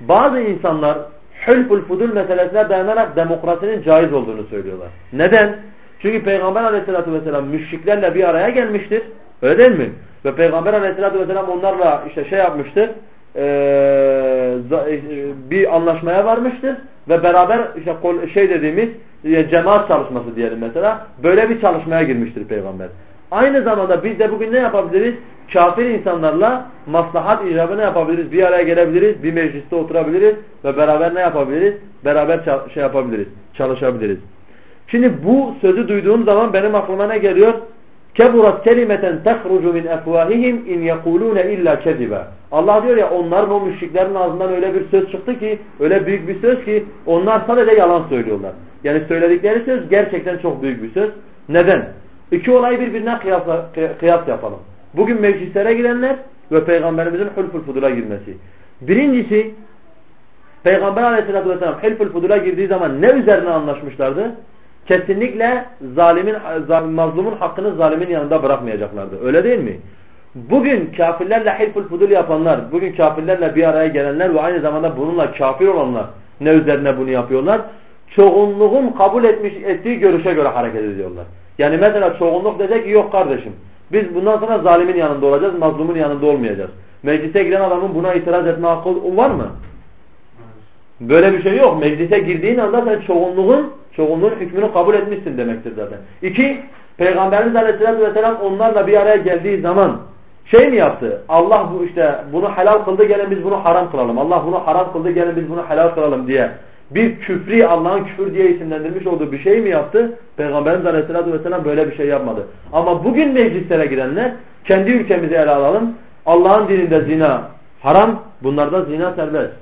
Bazı insanlar hülful fudul meselesine dayanarak demokrasinin caiz olduğunu söylüyorlar. Neden? Çünkü Peygamber aleyhissalatü vesselam müşriklerle bir araya gelmiştir. Öyle değil mi? Ve Peygamber aleyhissalatü vesselam onlarla işte şey yapmıştır. E, bir anlaşmaya varmıştır. Ve beraber işte şey dediğimiz cemaat çalışması diyelim mesela. Böyle bir çalışmaya girmiştir Peygamber. Aynı zamanda biz de bugün ne yapabiliriz? Kafir insanlarla maslahat icabı ne yapabiliriz? Bir araya gelebiliriz, bir mecliste oturabiliriz ve beraber ne yapabiliriz? Beraber şey yapabiliriz, çalışabiliriz. Şimdi bu sözü duyduğum zaman benim aklıma ne geliyor? Keburat kelimeten tehrucu min efvahihim in yekulune illa keziba. Allah diyor ya onların o müşriklerin ağzından öyle bir söz çıktı ki öyle büyük bir söz ki onlar sadece yalan söylüyorlar. Yani söyledikleri söz gerçekten çok büyük bir söz. Neden? İki olayı birbirine kıyas, kıyas yapalım. Bugün meclislere gidenler ve Peygamberimizin hülfül fudula girmesi. Birincisi Peygamber aleyhissalatü vesselam hülfül fudula girdiği zaman ne üzerine anlaşmışlardı? Kesinlikle zalimin, mazlumun hakkını zalimin yanında bırakmayacaklardı. Öyle değil mi? Bugün kafirlerle hilful fudul yapanlar, bugün kafirlerle bir araya gelenler ve aynı zamanda bununla kafir olanlar ne üzerine bunu yapıyorlar? Çoğunluğun kabul etmiş ettiği görüşe göre hareket ediyorlar. Yani mesela çoğunluk diyecek ki yok kardeşim biz bundan sonra zalimin yanında olacağız, mazlumun yanında olmayacağız. Meclise giren adamın buna itiraz etme hakkı var mı? Böyle bir şey yok. Meclise girdiğin anda sen çoğunluğun çoğunluğun hükmünü kabul etmişsin demektir zaten. İki, Peygamberimiz Aleyhisselatü Vesselam onlarla bir araya geldiği zaman Şey mi yaptı? Allah bu işte bunu helal kıldı gelin biz bunu haram kılalım. Allah bunu haram kıldı gelin biz bunu helal kılalım diye. Bir küfri Allah'ın küfür diye isimlendirmiş olduğu bir şey mi yaptı? Peygamberimiz Aleyhisselatü Vesselam böyle bir şey yapmadı. Ama bugün meclislere gidenler kendi ülkemizi ele alalım. Allah'ın dininde zina haram, bunlarda zina serbest.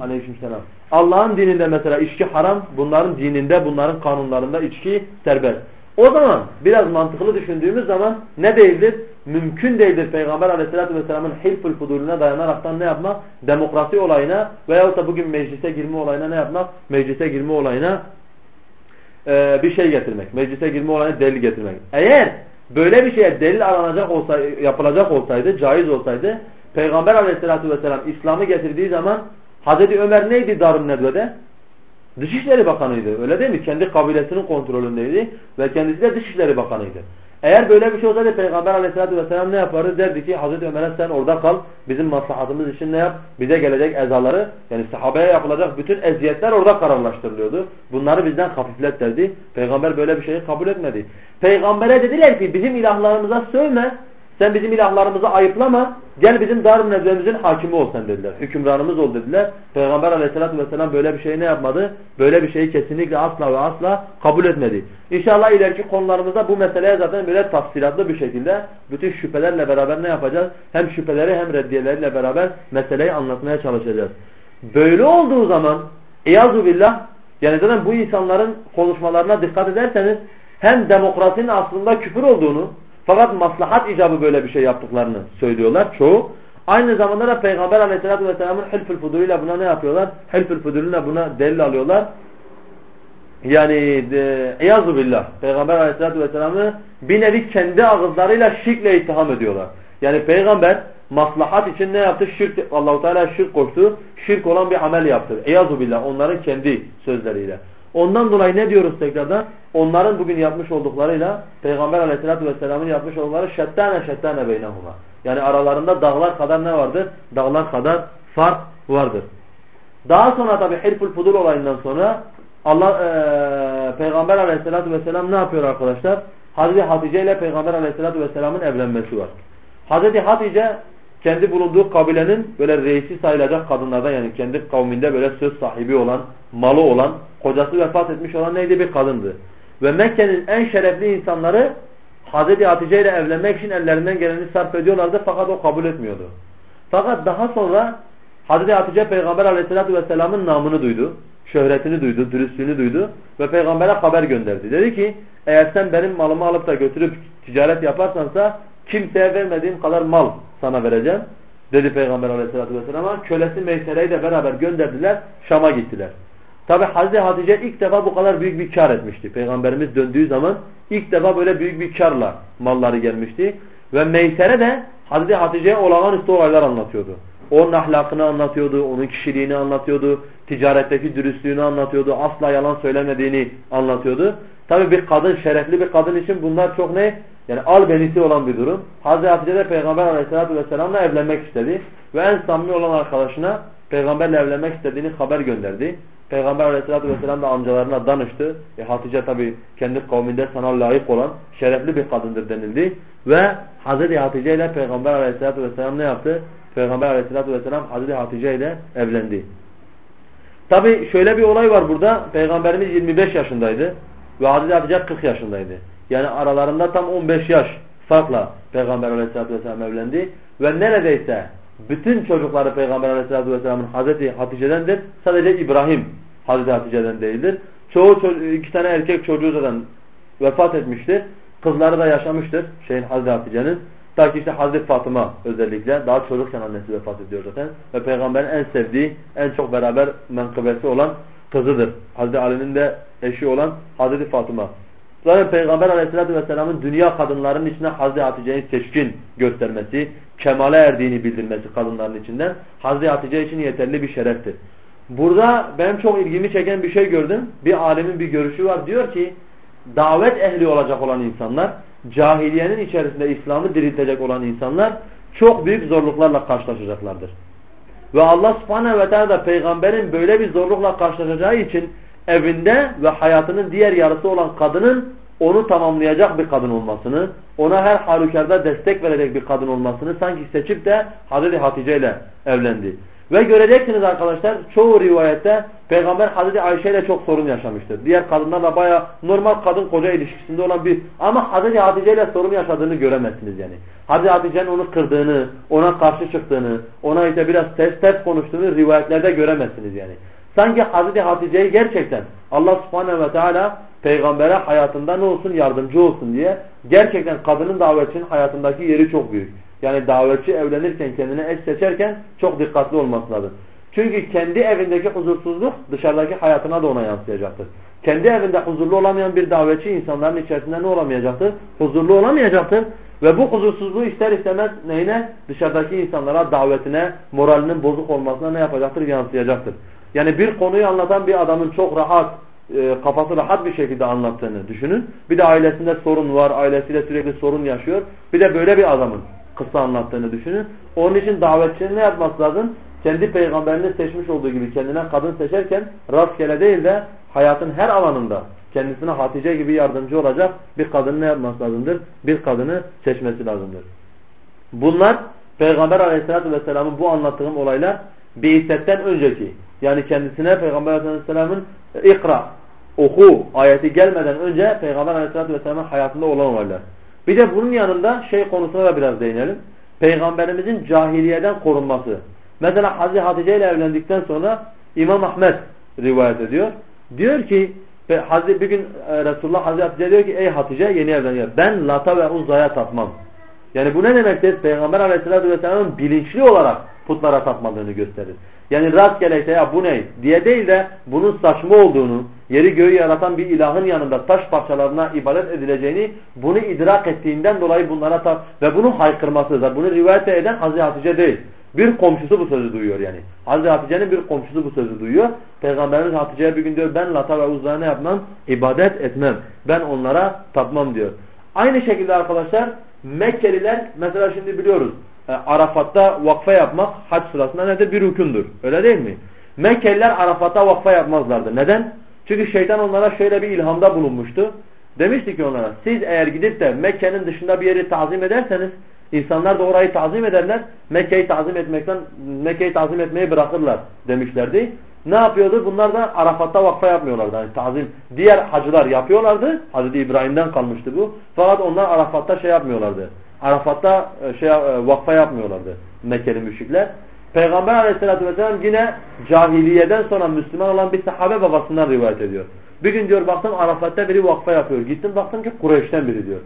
Aleykümselam. Allah'ın dininde mesela içki haram, bunların dininde, bunların kanunlarında içki serbest. O zaman biraz mantıklı düşündüğümüz zaman ne değildir? Mümkün değildir Peygamber aleyhissalatü vesselamın hilful fudulüne dayanaraktan ne yapmak? Demokrasi olayına veyahut da bugün meclise girme olayına ne yapmak? Meclise girme olayına e, bir şey getirmek. Meclise girme olayına delil getirmek. Eğer böyle bir şeye delil aranacak olsaydı, yapılacak olsaydı, caiz olsaydı Peygamber aleyhissalatü vesselam İslam'ı getirdiği zaman Hazreti Ömer neydi Darun Nedve'de? Dışişleri Bakanıydı. Öyle değil mi? Kendi kabilesinin kontrolündeydi ve kendisi de Dışişleri Bakanıydı. Eğer böyle bir şey olsaydı Peygamber aleyhissalatü vesselam ne yapardı? Derdi ki Hazreti Ömer'e sen orada kal. Bizim maslahatımız için ne yap? Bize gelecek ezaları yani sahabeye yapılacak bütün eziyetler orada kararlaştırılıyordu. Bunları bizden hafiflet derdi. Peygamber böyle bir şeyi kabul etmedi. Peygamber'e dediler ki bizim ilahlarımıza sövme. Sen bizim ilahlarımızı ayıplama. Gel bizim Darun Nedve'mizin hakimi ol sen dediler. Hükümranımız ol dediler. Peygamber aleyhissalatü vesselam böyle bir şey ne yapmadı? Böyle bir şeyi kesinlikle asla ve asla kabul etmedi. İnşallah ileriki konularımızda bu meseleye zaten böyle tafsilatlı bir şekilde bütün şüphelerle beraber ne yapacağız? Hem şüpheleri hem reddiyeleriyle beraber meseleyi anlatmaya çalışacağız. Böyle olduğu zaman İyazu billah yani zaten bu insanların konuşmalarına dikkat ederseniz hem demokrasinin aslında küfür olduğunu fakat maslahat icabı böyle bir şey yaptıklarını söylüyorlar çoğu. Aynı zamanda da Peygamber aleyhissalatü vesselamın hilfül fuduluyla buna ne yapıyorlar? Hilfül fuduluyla buna delil alıyorlar. Yani iyazu billah Peygamber aleyhissalatü vesselam'ı bir nevi kendi ağızlarıyla şirkle itham ediyorlar. Yani Peygamber maslahat için ne yaptı? Şirk, Allahu Teala şirk koştu. Şirk olan bir amel yaptı. İyazu billah onların kendi sözleriyle. Ondan dolayı ne diyoruz tekrardan? Onların bugün yapmış olduklarıyla Peygamber aleyhissalatü vesselamın yapmış oldukları şettane şettane beynehuma. Yani aralarında dağlar kadar ne vardır? Dağlar kadar fark vardır. Daha sonra tabi Hilful Fudul olayından sonra Allah e, Peygamber aleyhissalatü vesselam ne yapıyor arkadaşlar? Hazreti Hatice ile Peygamber aleyhissalatü vesselamın evlenmesi var. Hazreti Hatice kendi bulunduğu kabilenin böyle reisi sayılacak kadınlardan yani kendi kavminde böyle söz sahibi olan, malı olan, kocası vefat etmiş olan neydi? Bir kadındı. Ve Mekke'nin en şerefli insanları Hazreti Hatice ile evlenmek için ellerinden geleni sarf ediyorlardı fakat o kabul etmiyordu. Fakat daha sonra Hazreti Hatice Peygamber aleyhissalatü vesselamın namını duydu. Şöhretini duydu, dürüstlüğünü duydu ve peygambere haber gönderdi. Dedi ki eğer sen benim malımı alıp da götürüp ticaret yaparsansa kimseye vermediğim kadar mal sana vereceğim. Dedi Peygamber aleyhissalatü vesselam'a. Kölesi Meysere'yi de beraber gönderdiler. Şam'a gittiler. Tabi Hazreti Hatice ilk defa bu kadar büyük bir kar etmişti. Peygamberimiz döndüğü zaman ilk defa böyle büyük bir karla malları gelmişti. Ve Meysere de Hazreti Hatice'ye olağanüstü olaylar anlatıyordu. Onun ahlakını anlatıyordu, onun kişiliğini anlatıyordu, ticaretteki dürüstlüğünü anlatıyordu, asla yalan söylemediğini anlatıyordu. Tabi bir kadın, şerefli bir kadın için bunlar çok ne? Yani albenisi olan bir durum. Hazreti Hatice de Peygamber aleyhissalatü vesselamla evlenmek istedi. Ve en samimi olan arkadaşına peygamberle evlenmek istediğini haber gönderdi. Peygamber aleyhissalatü vesselam da amcalarına danıştı. E, Hatice tabi kendi kavminde sana layık olan şerefli bir kadındır denildi. Ve Hazreti Hatice ile Peygamber aleyhissalatü vesselam ne yaptı? Peygamber aleyhissalatü vesselam Hazreti Hatice ile evlendi. Tabi şöyle bir olay var burada. Peygamberimiz 25 yaşındaydı. Ve Hazreti Hatice 40 yaşındaydı. Yani aralarında tam 15 yaş farkla Peygamber aleyhissalatü vesselam evlendi. Ve neredeyse bütün çocukları Peygamber aleyhissalatü vesselamın Hazreti Hatice'dendir. Sadece İbrahim Hazreti Hatice'den değildir. Çoğu iki tane erkek çocuğu zaten vefat etmiştir. Kızları da yaşamıştır şeyin Hazreti Hatice'nin. Ta ki işte Hazreti Fatıma özellikle daha çocukken annesi vefat ediyor zaten. Ve Peygamberin en sevdiği, en çok beraber menkıbesi olan kızıdır. Hazreti Ali'nin de eşi olan Hazreti Fatıma. Zaten Peygamber aleyhissalatü vesselamın dünya kadınlarının içine Hazreti Hatice'yi seçkin göstermesi, kemale erdiğini bildirmesi kadınların içinden Hazreti Hatice için yeterli bir şereftir. Burada benim çok ilgimi çeken bir şey gördüm. Bir alemin bir görüşü var. Diyor ki davet ehli olacak olan insanlar, cahiliyenin içerisinde İslam'ı diriltecek olan insanlar çok büyük zorluklarla karşılaşacaklardır. Ve Allah subhanehu ve teala da peygamberin böyle bir zorlukla karşılaşacağı için evinde ve hayatının diğer yarısı olan kadının onu tamamlayacak bir kadın olmasını, ona her halükarda destek verecek bir kadın olmasını sanki seçip de Hazreti Hatice ile evlendi. Ve göreceksiniz arkadaşlar çoğu rivayette Peygamber Hazreti Ayşe ile çok sorun yaşamıştır. Diğer kadınlarla baya normal kadın koca ilişkisinde olan bir ama Hazreti Hatice ile sorun yaşadığını göremezsiniz yani. Hazreti Hatice'nin onu kırdığını, ona karşı çıktığını, ona işte biraz ters ters konuştuğunu rivayetlerde göremezsiniz yani. Sanki Hazreti Hatice'yi gerçekten Allah subhanehu ve teala peygambere hayatında ne olsun yardımcı olsun diye gerçekten kadının davetçinin hayatındaki yeri çok büyük. Yani davetçi evlenirken kendine eş seçerken çok dikkatli olması lazım. Çünkü kendi evindeki huzursuzluk dışarıdaki hayatına da ona yansıyacaktır. Kendi evinde huzurlu olamayan bir davetçi insanların içerisinde ne olamayacaktır? Huzurlu olamayacaktır. Ve bu huzursuzluğu ister istemez neyine? Dışarıdaki insanlara, davetine, moralinin bozuk olmasına ne yapacaktır? Yansıyacaktır. Yani bir konuyu anlatan bir adamın çok rahat, e, kafası rahat bir şekilde anlattığını düşünün. Bir de ailesinde sorun var, ailesiyle sürekli sorun yaşıyor. Bir de böyle bir adamın kısa anlattığını düşünün. Onun için davetçinin ne yapması lazım? Kendi peygamberini seçmiş olduğu gibi kendine kadın seçerken rastgele değil de hayatın her alanında kendisine Hatice gibi yardımcı olacak bir kadını ne yapması lazımdır? Bir kadını seçmesi lazımdır. Bunlar Peygamber aleyhissalatü vesselamın bu anlattığım olaylar Beysetten önceki yani kendisine Peygamber aleyhisselamın ikra oku ayeti gelmeden önce Peygamber aleyhissalatü vesselamın hayatında olan olaylar. Bir de bunun yanında şey konusuna da biraz değinelim. Peygamberimizin cahiliyeden korunması. Mesela Hazreti Hatice ile evlendikten sonra İmam Ahmet rivayet ediyor. Diyor ki Hazreti bir gün e, Resulullah Hazreti Hatice diyor ki ey Hatice yeni evleniyor. Ben Lata ve Uzza'ya tapmam. Yani bu ne demektir? Peygamber Aleyhisselatü vesselamın bilinçli olarak putlara tapmadığını gösterir. Yani rastgele ya bu ne diye değil de bunun saçma olduğunu, yeri göğü yaratan bir ilahın yanında taş parçalarına ibadet edileceğini bunu idrak ettiğinden dolayı bunlara tap ve bunu haykırmasıdır. Bunu rivayet eden Hazreti Hatice değil. Bir komşusu bu sözü duyuyor yani. Hazreti Hatice'nin bir komşusu bu sözü duyuyor. Peygamberimiz Hatice'ye bir gün diyor ben Lata ve Uzza'ya ne yapmam? İbadet etmem. Ben onlara tapmam diyor. Aynı şekilde arkadaşlar Mekkeliler mesela şimdi biliyoruz e, Arafat'ta vakfa yapmak hac sırasında nedir? Bir rükundur. Öyle değil mi? Mekkeliler Arafat'ta vakfa yapmazlardı. Neden? Çünkü şeytan onlara şöyle bir ilhamda bulunmuştu. Demişti ki onlara siz eğer gidip de Mekke'nin dışında bir yeri tazim ederseniz insanlar da orayı tazim ederler. Mekke'yi tazim etmekten Mekke'yi tazim etmeyi bırakırlar demişlerdi. Ne yapıyordu? Bunlar da Arafat'ta vakfa yapmıyorlardı. Yani tazim diğer hacılar yapıyorlardı. Hazreti İbrahim'den kalmıştı bu. Fakat onlar Arafat'ta şey yapmıyorlardı. Arafat'ta e, şey e, vakfa yapmıyorlardı Mekkeli müşrikler. Peygamber aleyhissalatü vesselam yine cahiliyeden sonra Müslüman olan bir sahabe babasından rivayet ediyor. Bir gün diyor baktım Arafat'ta biri vakfa yapıyor. Gittim baktım ki Kureyş'ten biri diyor.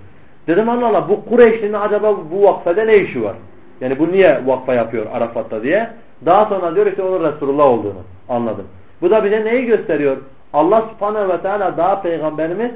Dedim Allah Allah bu Kureyş'in acaba bu vakfede ne işi var? Yani bu niye vakfa yapıyor Arafat'ta diye. Daha sonra diyor işte onun Resulullah olduğunu anladım. Bu da bize neyi gösteriyor? Allah subhanehu ve teala daha peygamberimiz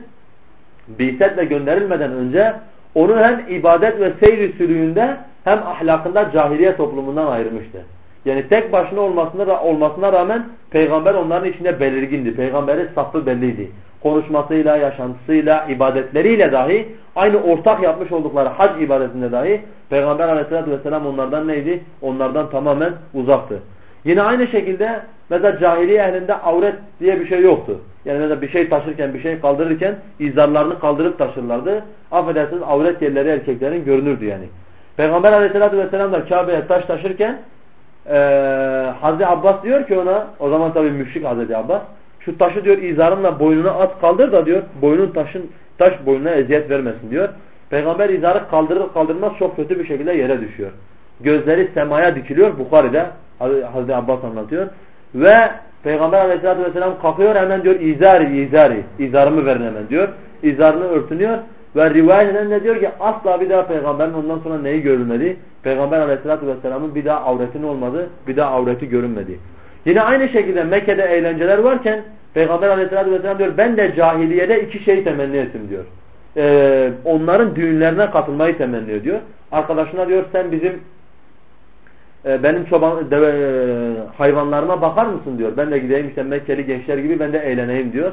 bisetle gönderilmeden önce onu hem ibadet ve seyri sürüğünde hem ahlakında cahiliye toplumundan ayırmıştı. Yani tek başına olmasına, olmasına rağmen peygamber onların içinde belirgindi. Peygamberin safı belliydi. Konuşmasıyla, yaşantısıyla, ibadetleriyle dahi aynı ortak yapmış oldukları hac ibadetinde dahi peygamber aleyhissalatü vesselam onlardan neydi? Onlardan tamamen uzaktı. Yine aynı şekilde mesela cahiliye ehlinde avret diye bir şey yoktu. Yani mesela bir şey taşırken, bir şey kaldırırken izarlarını kaldırıp taşırlardı. Affedersiniz avret yerleri erkeklerin görünürdü yani. Peygamber aleyhissalatü vesselam da Kabe'ye taş taşırken ee, Hazreti Abbas diyor ki ona, o zaman tabii müşrik Hazreti Abbas, şu taşı diyor izarınla boynuna at kaldır da diyor, boynun taşın taş boynuna eziyet vermesin diyor. Peygamber izarı kaldırır kaldırmaz çok kötü bir şekilde yere düşüyor. Gözleri semaya dikiliyor. Bukhari'de Hazreti Abbas anlatıyor. Ve Peygamber aleyhissalatü vesselam kalkıyor hemen diyor izari izari izarımı verin hemen diyor. İzarını örtünüyor ve rivayet eden ne diyor ki asla bir daha peygamberin ondan sonra neyi görülmedi? Peygamber aleyhissalatü vesselamın bir daha avretin olmadı, bir daha avreti görünmedi. Yine aynı şekilde Mekke'de eğlenceler varken Peygamber aleyhissalatü vesselam diyor ben de cahiliyede iki şey temenni ettim diyor. Ee, onların düğünlerine katılmayı temenni ediyor. Arkadaşına diyor sen bizim e, benim çoban deve, e, hayvanlarıma bakar mısın diyor. Ben de gideyim işte Mekkeli gençler gibi ben de eğleneyim diyor.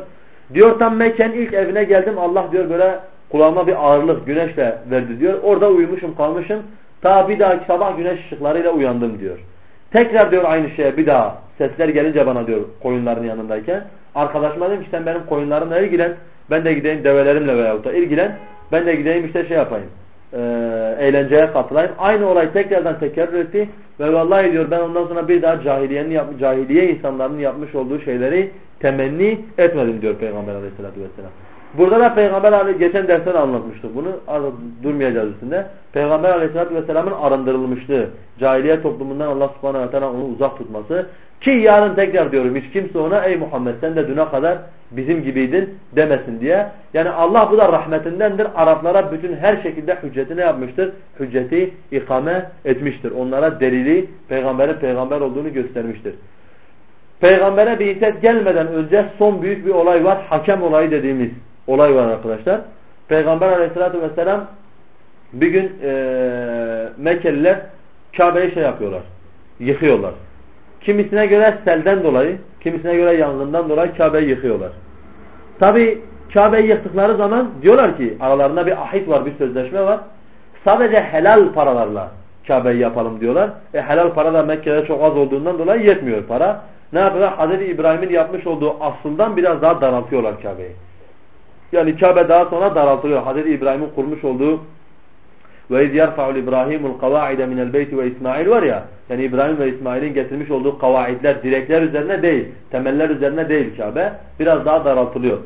Diyor tam Mekke'nin ilk evine geldim Allah diyor böyle kulağıma bir ağırlık güneşle verdi diyor. Orada uyumuşum kalmışım. Ta bir dahaki sabah güneş ışıklarıyla uyandım diyor. Tekrar diyor aynı şeye bir daha sesler gelince bana diyor koyunların yanındayken. Arkadaşıma dedim ki sen benim koyunlarımla ilgilen. Ben de gideyim develerimle veyahut da ilgilen. Ben de gideyim işte şey yapayım. E, eğlenceye katılayım. Aynı olay tekrardan tekerrür etti. Ve vallahi diyor ben ondan sonra bir daha cahiliyenin cahiliye insanların yapmış olduğu şeyleri temenni etmedim diyor Peygamber aleyhissalatü vesselam. Burada da Peygamber Ali geçen derste de anlatmıştık bunu. Durmayacağız üstünde. Peygamber Aleyhisselatü Vesselam'ın arındırılmışlığı, cahiliye toplumundan Allah subhanahu ve teala onu uzak tutması. Ki yarın tekrar diyorum hiç kimse ona ey Muhammed sen de düne kadar bizim gibiydin demesin diye. Yani Allah bu da rahmetindendir. Araplara bütün her şekilde hücceti ne yapmıştır? Hücceti ikame etmiştir. Onlara delili peygamberin peygamber olduğunu göstermiştir. Peygambere bir iset gelmeden önce son büyük bir olay var. Hakem olayı dediğimiz olay var arkadaşlar. Peygamber aleyhissalatü vesselam bir gün e, Mekkeliler Kabe'yi şey yapıyorlar. Yıkıyorlar. Kimisine göre selden dolayı, kimisine göre yangından dolayı Kabe'yi yıkıyorlar. Tabi Kabe'yi yıktıkları zaman diyorlar ki aralarında bir ahit var, bir sözleşme var. Sadece helal paralarla Kabe'yi yapalım diyorlar. E helal para da Mekke'de çok az olduğundan dolayı yetmiyor para. Ne yapıyorlar? Hazreti İbrahim'in yapmış olduğu aslından biraz daha daraltıyorlar Kabe'yi. Yani Kabe daha sonra daraltılıyor. Hazreti İbrahim'in kurmuş olduğu ve iz yerfa'ul İbrahimul kavaide minel beyti ve İsmail var ya yani İbrahim ve İsmail'in getirmiş olduğu kavaidler direkler üzerine değil, temeller üzerine değil Kabe. Biraz daha daraltılıyor.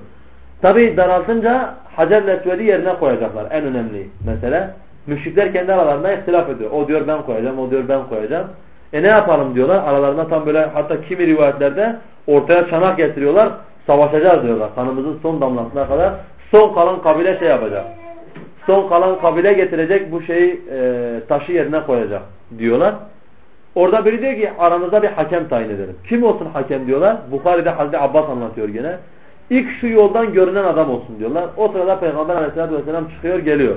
Tabi daraltınca Hacer-i Esved'i yerine koyacaklar. En önemli mesele. Müşrikler kendi aralarında ihtilaf ediyor. O diyor ben koyacağım, o diyor ben koyacağım. E ne yapalım diyorlar. Aralarında tam böyle hatta kimi rivayetlerde ortaya çanak getiriyorlar savaşacağız diyorlar. Kanımızın son damlasına kadar son kalan kabile şey yapacak. Son kalan kabile getirecek bu şeyi e, taşı yerine koyacak diyorlar. Orada biri diyor ki aramızda bir hakem tayin edelim. Kim olsun hakem diyorlar. Bukhari'de Hazreti Abbas anlatıyor gene. İlk şu yoldan görünen adam olsun diyorlar. O sırada Peygamber aleyhissalatü vesselam çıkıyor geliyor.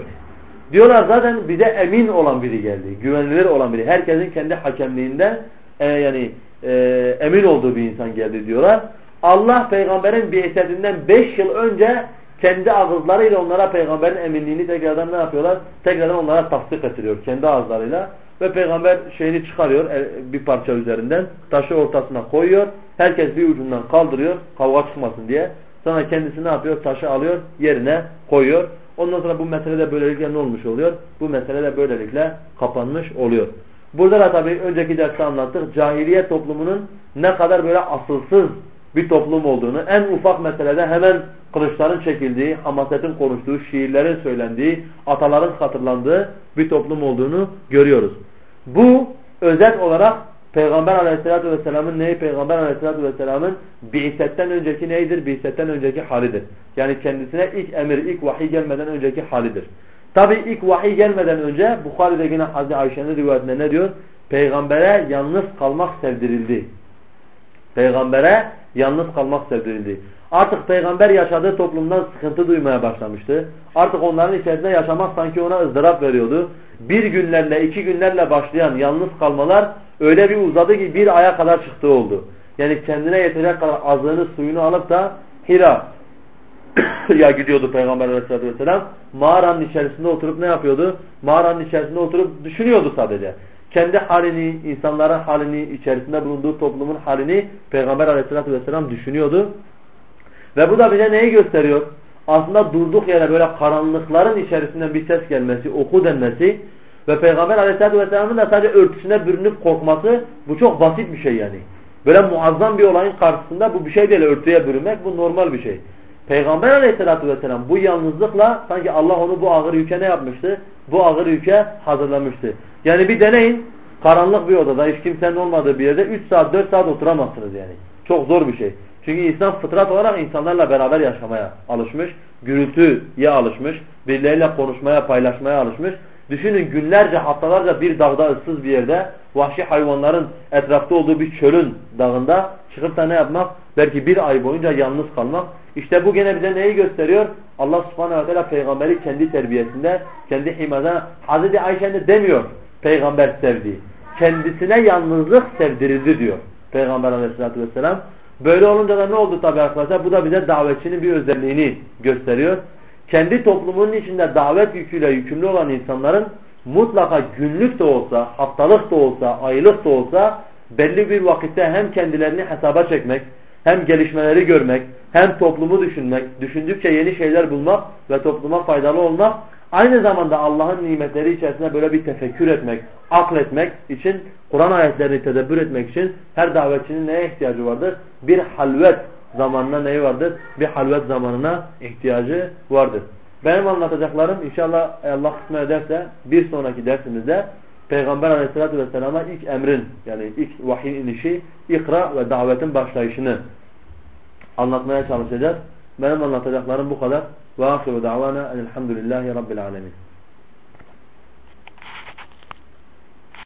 Diyorlar zaten bize emin olan biri geldi. Güvenilir olan biri. Herkesin kendi hakemliğinde e, yani e, emin olduğu bir insan geldi diyorlar. Allah peygamberin bi'setinden 5 yıl önce kendi ağızlarıyla onlara peygamberin eminliğini tekrardan ne yapıyorlar? Tekrardan onlara tasdik ettiriyor kendi ağızlarıyla. Ve peygamber şeyini çıkarıyor e, bir parça üzerinden. Taşı ortasına koyuyor. Herkes bir ucundan kaldırıyor kavga çıkmasın diye. Sonra kendisi ne yapıyor? Taşı alıyor yerine koyuyor. Ondan sonra bu mesele de böylelikle ne olmuş oluyor? Bu mesele de böylelikle kapanmış oluyor. Burada da tabii önceki derste anlattık. Cahiliye toplumunun ne kadar böyle asılsız bir toplum olduğunu, en ufak meselede hemen kılıçların çekildiği, hamasetin konuştuğu, şiirlerin söylendiği, ataların hatırlandığı bir toplum olduğunu görüyoruz. Bu özet olarak Peygamber aleyhissalatü vesselamın neyi? Peygamber aleyhissalatü vesselamın bi'setten önceki neydir? Bi'setten önceki halidir. Yani kendisine ilk emir, ilk vahiy gelmeden önceki halidir. Tabi ilk vahiy gelmeden önce Bukhari'de yine Hazreti Ayşe'nin rivayetinde ne diyor? Peygambere yalnız kalmak sevdirildi. Peygambere yalnız kalmak sevdirildi. Artık peygamber yaşadığı toplumdan sıkıntı duymaya başlamıştı. Artık onların içerisinde yaşamak sanki ona ızdırap veriyordu. Bir günlerle, iki günlerle başlayan yalnız kalmalar öyle bir uzadı ki bir aya kadar çıktığı oldu. Yani kendine yetecek kadar azlığını, suyunu alıp da Hira [COUGHS] ya gidiyordu Peygamber aleyhissalatü vesselam. Mağaranın içerisinde oturup ne yapıyordu? Mağaranın içerisinde oturup düşünüyordu sadece kendi halini, insanların halini, içerisinde bulunduğu toplumun halini Peygamber aleyhissalatü vesselam düşünüyordu. Ve bu da bize neyi gösteriyor? Aslında durduk yere böyle karanlıkların içerisinden bir ses gelmesi, oku denmesi ve Peygamber aleyhissalatü vesselamın da sadece örtüsüne bürünüp korkması bu çok basit bir şey yani. Böyle muazzam bir olayın karşısında bu bir şey değil örtüye bürünmek bu normal bir şey. Peygamber aleyhissalatü vesselam bu yalnızlıkla sanki Allah onu bu ağır yüke ne yapmıştı? Bu ağır yüke hazırlamıştı. Yani bir deneyin. Karanlık bir odada hiç kimsenin olmadığı bir yerde 3 saat 4 saat oturamazsınız yani. Çok zor bir şey. Çünkü insan fıtrat olarak insanlarla beraber yaşamaya alışmış. Gürültüye alışmış. Birileriyle konuşmaya, paylaşmaya alışmış. Düşünün günlerce, haftalarca bir dağda ıssız bir yerde vahşi hayvanların etrafta olduğu bir çölün dağında çıkıp da ne yapmak? Belki bir ay boyunca yalnız kalmak. İşte bu gene bize neyi gösteriyor? Allah subhanehu ve teala peygamberi kendi terbiyesinde, kendi himada Hazreti Ayşe'nin demiyor peygamber sevdiği. Kendisine yalnızlık sevdirildi diyor Peygamber aleyhissalatü vesselam. Böyle olunca da ne oldu tabi arkadaşlar? Bu da bize davetçinin bir özelliğini gösteriyor. Kendi toplumunun içinde davet yüküyle yükümlü olan insanların mutlaka günlük de olsa, haftalık da olsa, aylık da olsa belli bir vakitte hem kendilerini hesaba çekmek, hem gelişmeleri görmek, hem toplumu düşünmek, düşündükçe yeni şeyler bulmak ve topluma faydalı olmak, aynı zamanda Allah'ın nimetleri içerisinde böyle bir tefekkür etmek, akletmek için, Kur'an ayetlerini tedebbür etmek için her davetçinin neye ihtiyacı vardır? Bir halvet zamanına neyi vardır? Bir halvet zamanına ihtiyacı vardır. Benim anlatacaklarım inşallah Allah kısmet ederse bir sonraki dersimizde Peygamber aleyhissalatü vesselama ilk emrin yani ilk vahiy inişi ikra ve davetin başlayışını anlatmaya çalışacağız. Benim anlatacaklarım bu kadar. Ve ahiru davana elhamdülillahi rabbil alemin.